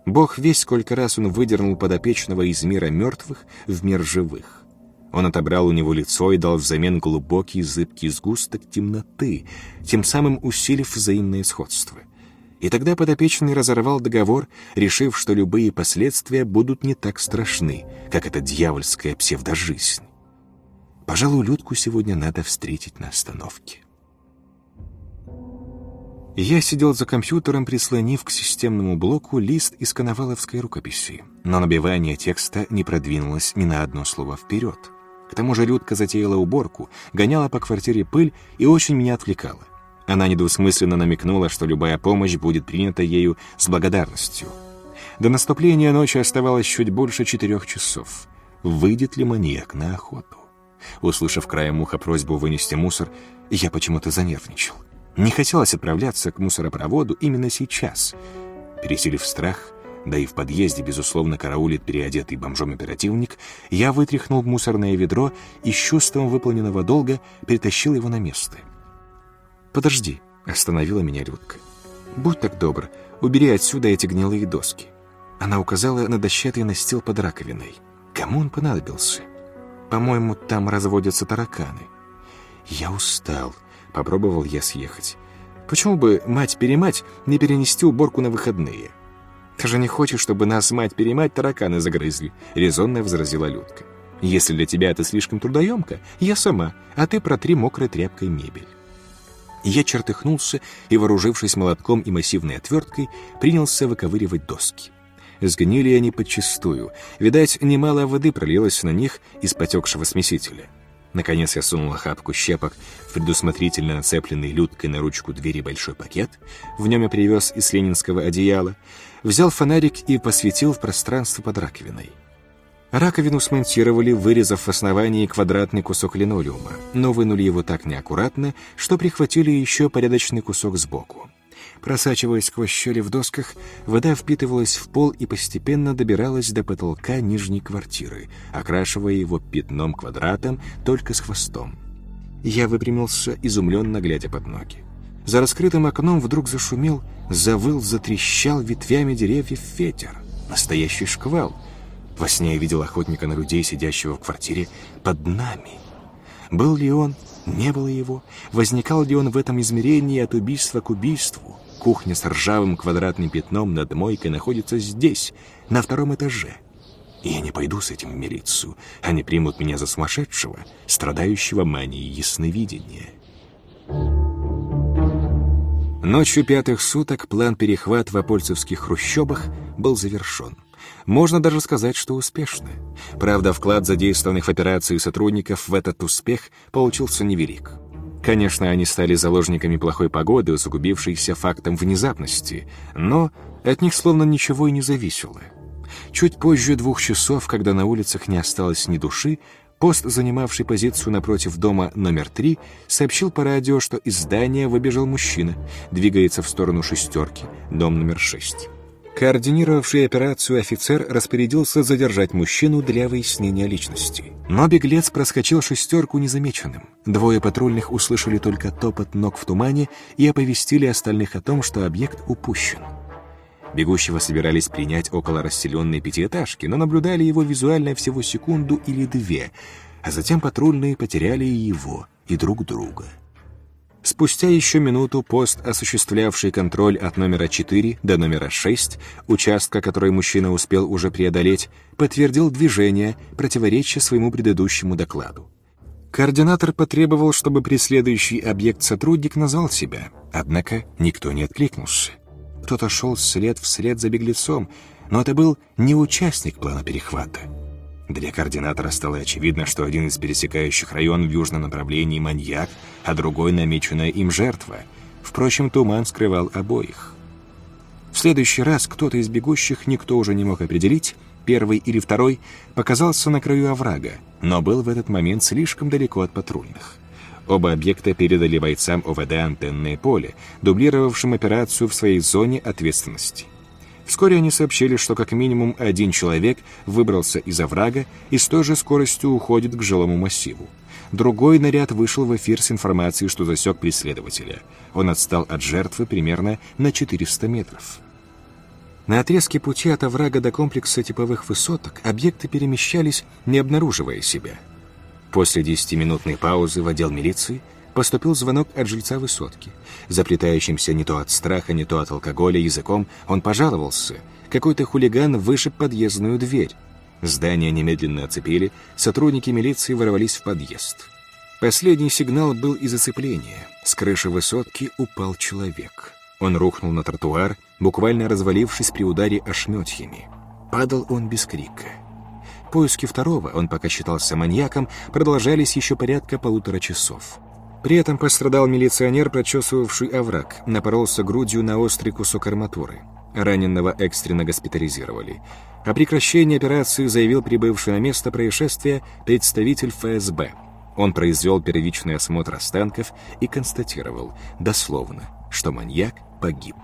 Бог весь сколько раз он выдернул подопечного из мира мертвых в мир живых. Он отобрал у него лицо и дал взамен глубокий зыбкий сгусток темноты, тем самым усилив взаимное сходство. И тогда подопечный разорвал договор, решив, что любые последствия будут не так страшны, как эта дьявольская псевдожизнь. Пожалуй, Людку сегодня надо встретить на остановке. Я сидел за компьютером, прислонив к системному блоку лист из коноваловской рукописи, но набивание текста не продвинулось ни на одно слово вперед. К тому же Людка затеяла уборку, гоняла по квартире пыль и очень меня отвлекала. Она недвусмысленно намекнула, что любая помощь будет принята ею с благодарностью. До наступления ночи оставалось чуть больше четырех часов. Выйдет ли маньяк на охоту? Услышав краем уха просьбу вынести мусор, я почему-то занервничал. Не хотелось отправляться к мусоропроводу именно сейчас. Пересилив страх, да и в подъезде, безусловно, караулит переодетый бомжом оперативник, я вытряхнул мусорное ведро и с чувством выполненного долга перетащил его на место. «Подожди», — остановила меня Людка. «Будь так добр, убери отсюда эти гнилые доски». Она указала на дощатый настил под раковиной. Кому он понадобился? По-моему, там разводятся тараканы. Я устал. Попробовал я съехать. Почему бы мать-перемать не перенести уборку на выходные? «Ты же не хочешь, чтобы нас мать-перемать тараканы загрызли?» — резонно возразила Людка. «Если для тебя это слишком трудоемко, я сама, а ты протри мокрой тряпкой мебель». Я чертыхнулся и, вооружившись молотком и массивной отверткой, принялся выковыривать доски. Сгнили они подчистую. Видать, немало воды пролилось на них из потекшего смесителя. Наконец я сунул охапку щепок в предусмотрительно нацепленный люткой на ручку двери большой пакет. В нем я привез из ленинского одеяла. Взял фонарик и посветил в пространство под раковиной. Раковину смонтировали, вырезав в основании квадратный кусок линолеума, но вынули его так неаккуратно, что прихватили еще порядочный кусок сбоку. Просачиваясь сквозь щели в досках, вода впитывалась в пол и постепенно добиралась до потолка нижней квартиры, окрашивая его пятном-квадратом, только с хвостом. Я выпрямился, изумленно глядя под ноги. За раскрытым окном вдруг зашумел, завыл, затрещал ветвями деревьев ветер. Настоящий шквал. Во сне я видел охотника на людей, сидящего в квартире под нами. Был ли он, не было его? Возникал ли он в этом измерении от убийства к убийству? Кухня с ржавым квадратным пятном над мойкой находится здесь, на втором этаже. Я не пойду с этим в милицию. Они примут меня за сумасшедшего, страдающего манией ясновидения. Ночью пятых суток план перехват в апольцевских хрущобах был завершен. Можно даже сказать, что успешно. Правда, вклад задействованных в операции сотрудников в этот успех получился невелик. Конечно, они стали заложниками плохой погоды, загубившейся фактом внезапности, но от них словно ничего и не зависело. Чуть позже двух часов, когда на улицах не осталось ни души, пост, занимавший позицию напротив дома номер три, сообщил по радио, что из здания выбежал мужчина, двигается в сторону шестерки, дом номер шесть. Координировавший операцию офицер распорядился задержать мужчину для выяснения личности. Но беглец проскочил шестерку незамеченным. Двое патрульных услышали только топот ног в тумане и оповестили остальных о том, что объект упущен. Бегущего собирались принять около расселенной пятиэтажки, но наблюдали его визуально всего секунду или две, а затем патрульные потеряли и его, и друг друга. Спустя еще минуту пост, осуществлявший контроль от номера 4 до номера 6, участка, который мужчина успел уже преодолеть, подтвердил движение, противоречия своему предыдущему докладу. Координатор потребовал, чтобы преследующий объект сотрудник назвал себя, однако никто не откликнулся. Кто-то шел след вслед за беглецом, но это был не участник плана перехвата. Для координатора стало очевидно, что один из пересекающих район в южном направлении маньяк, а другой намеченная им жертва. Впрочем, туман скрывал обоих. В следующий раз кто-то из бегущих, никто уже не мог определить, первый или второй, показался на краю оврага, но был в этот момент слишком далеко от патрульных. Оба объекта передали бойцам ОВД антенное поле, дублировавшим операцию в своей зоне ответственности. Вскоре они сообщили, что как минимум один человек выбрался из оврага и с той же скоростью уходит к жилому массиву. Другой наряд вышел в эфир с информацией, что засек преследователя. Он отстал от жертвы примерно на 400 метров. На отрезке пути от оврага до комплекса типовых высоток объекты перемещались, не обнаруживая себя. После 10-минутной паузы в отдел милиции Поступил звонок от жильца высотки. Заплетающимся не то от страха, не то от алкоголя языком, он пожаловался. Какой-то хулиган вышиб подъездную дверь. Здание немедленно оцепили, сотрудники милиции ворвались в подъезд. Последний сигнал был из оцепления. С крыши высотки упал человек. Он рухнул на тротуар, буквально развалившись при ударе ошметьями. Падал он без крика. Поиски второго, он пока считался маньяком, продолжались еще порядка полутора часов. При этом пострадал милиционер, прочесывавший овраг, напоролся грудью на острый кусок арматуры. Раненого экстренно госпитализировали. О прекращении операции заявил прибывший на место происшествия представитель ФСБ. Он произвел первичный осмотр останков и констатировал, дословно, что маньяк погиб.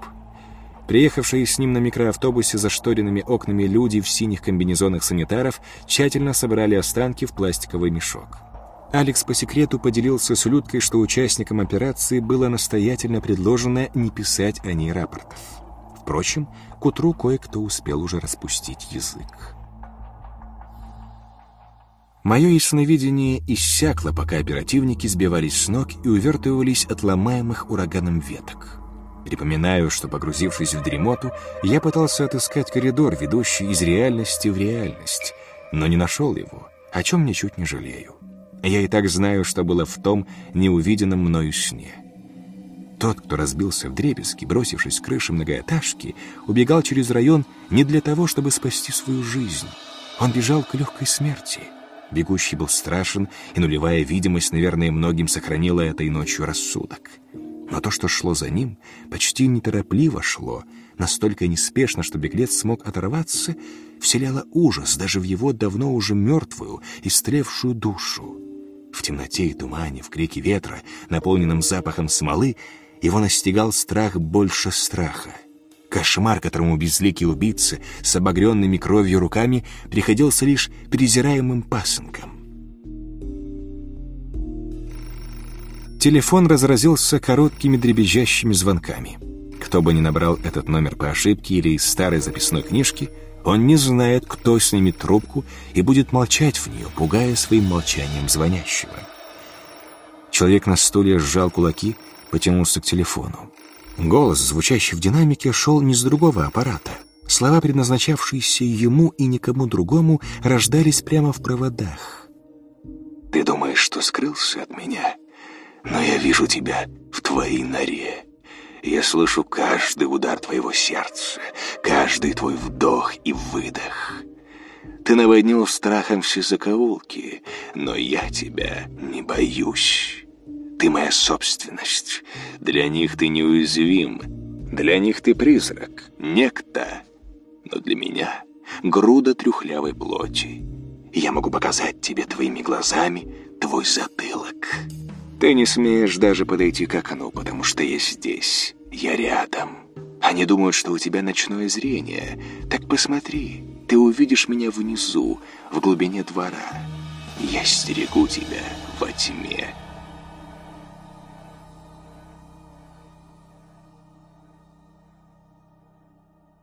Приехавшие с ним на микроавтобусе за шторенными окнами люди в синих комбинезонах санитаров тщательно собрали останки в пластиковый мешок. Алекс по секрету поделился с Людкой, что участникам операции было настоятельно предложено не писать о ней рапортов. Впрочем, к утру кое-кто успел уже распустить язык. Мое ясновидение иссякло, пока оперативники сбивались с ног и увертывались от ломаемых ураганом веток. Припоминаю, что, погрузившись в дремоту, я пытался отыскать коридор, ведущий из реальности в реальность, но не нашел его, о чем ничуть не жалею. Я и так знаю, что было в том неувиденном мною сне. Тот, кто разбился в дребезги, бросившись с крыши многоэтажки, убегал через район не для того, чтобы спасти свою жизнь. Он бежал к легкой смерти. Бегущий был страшен, и нулевая видимость, наверное, многим сохранила этой ночью рассудок. Но то, что шло за ним, почти неторопливо шло, настолько неспешно, что беглец смог оторваться, вселяло ужас даже в его давно уже мертвую, истлевшую душу. В темноте и тумане, в крике ветра, наполненном запахом смолы, его настигал страх больше страха. Кошмар, которому безликий убийца с обогренными кровью руками приходился лишь презираемым пасынком. Телефон разразился короткими дребезжащими звонками. Кто бы ни набрал этот номер по ошибке или из старой записной книжки, он не знает, кто снимет трубку и будет молчать в нее, пугая своим молчанием звонящего. Человек на стуле сжал кулаки, потянулся к телефону. Голос, звучащий в динамике, шел не с другого аппарата. Слова, предназначавшиеся ему и никому другому, рождались прямо в проводах. «Ты думаешь, что скрылся от меня?» но я вижу тебя в твоей норе. Я слышу каждый удар твоего сердца, каждый твой вдох и выдох. Ты наводнил страхом все закоулки, но я тебя не боюсь. Ты моя собственность. Для них ты неуязвим. Для них ты призрак, некто. Но для меня груда трюхлявой плоти. Я могу показать тебе твоими глазами твой затылок». Ты не смеешь даже подойти к окну, потому что я здесь, я рядом. Они думают, что у тебя ночное зрение. Так посмотри, ты увидишь меня внизу, в глубине двора. Я стерегу тебя во тьме».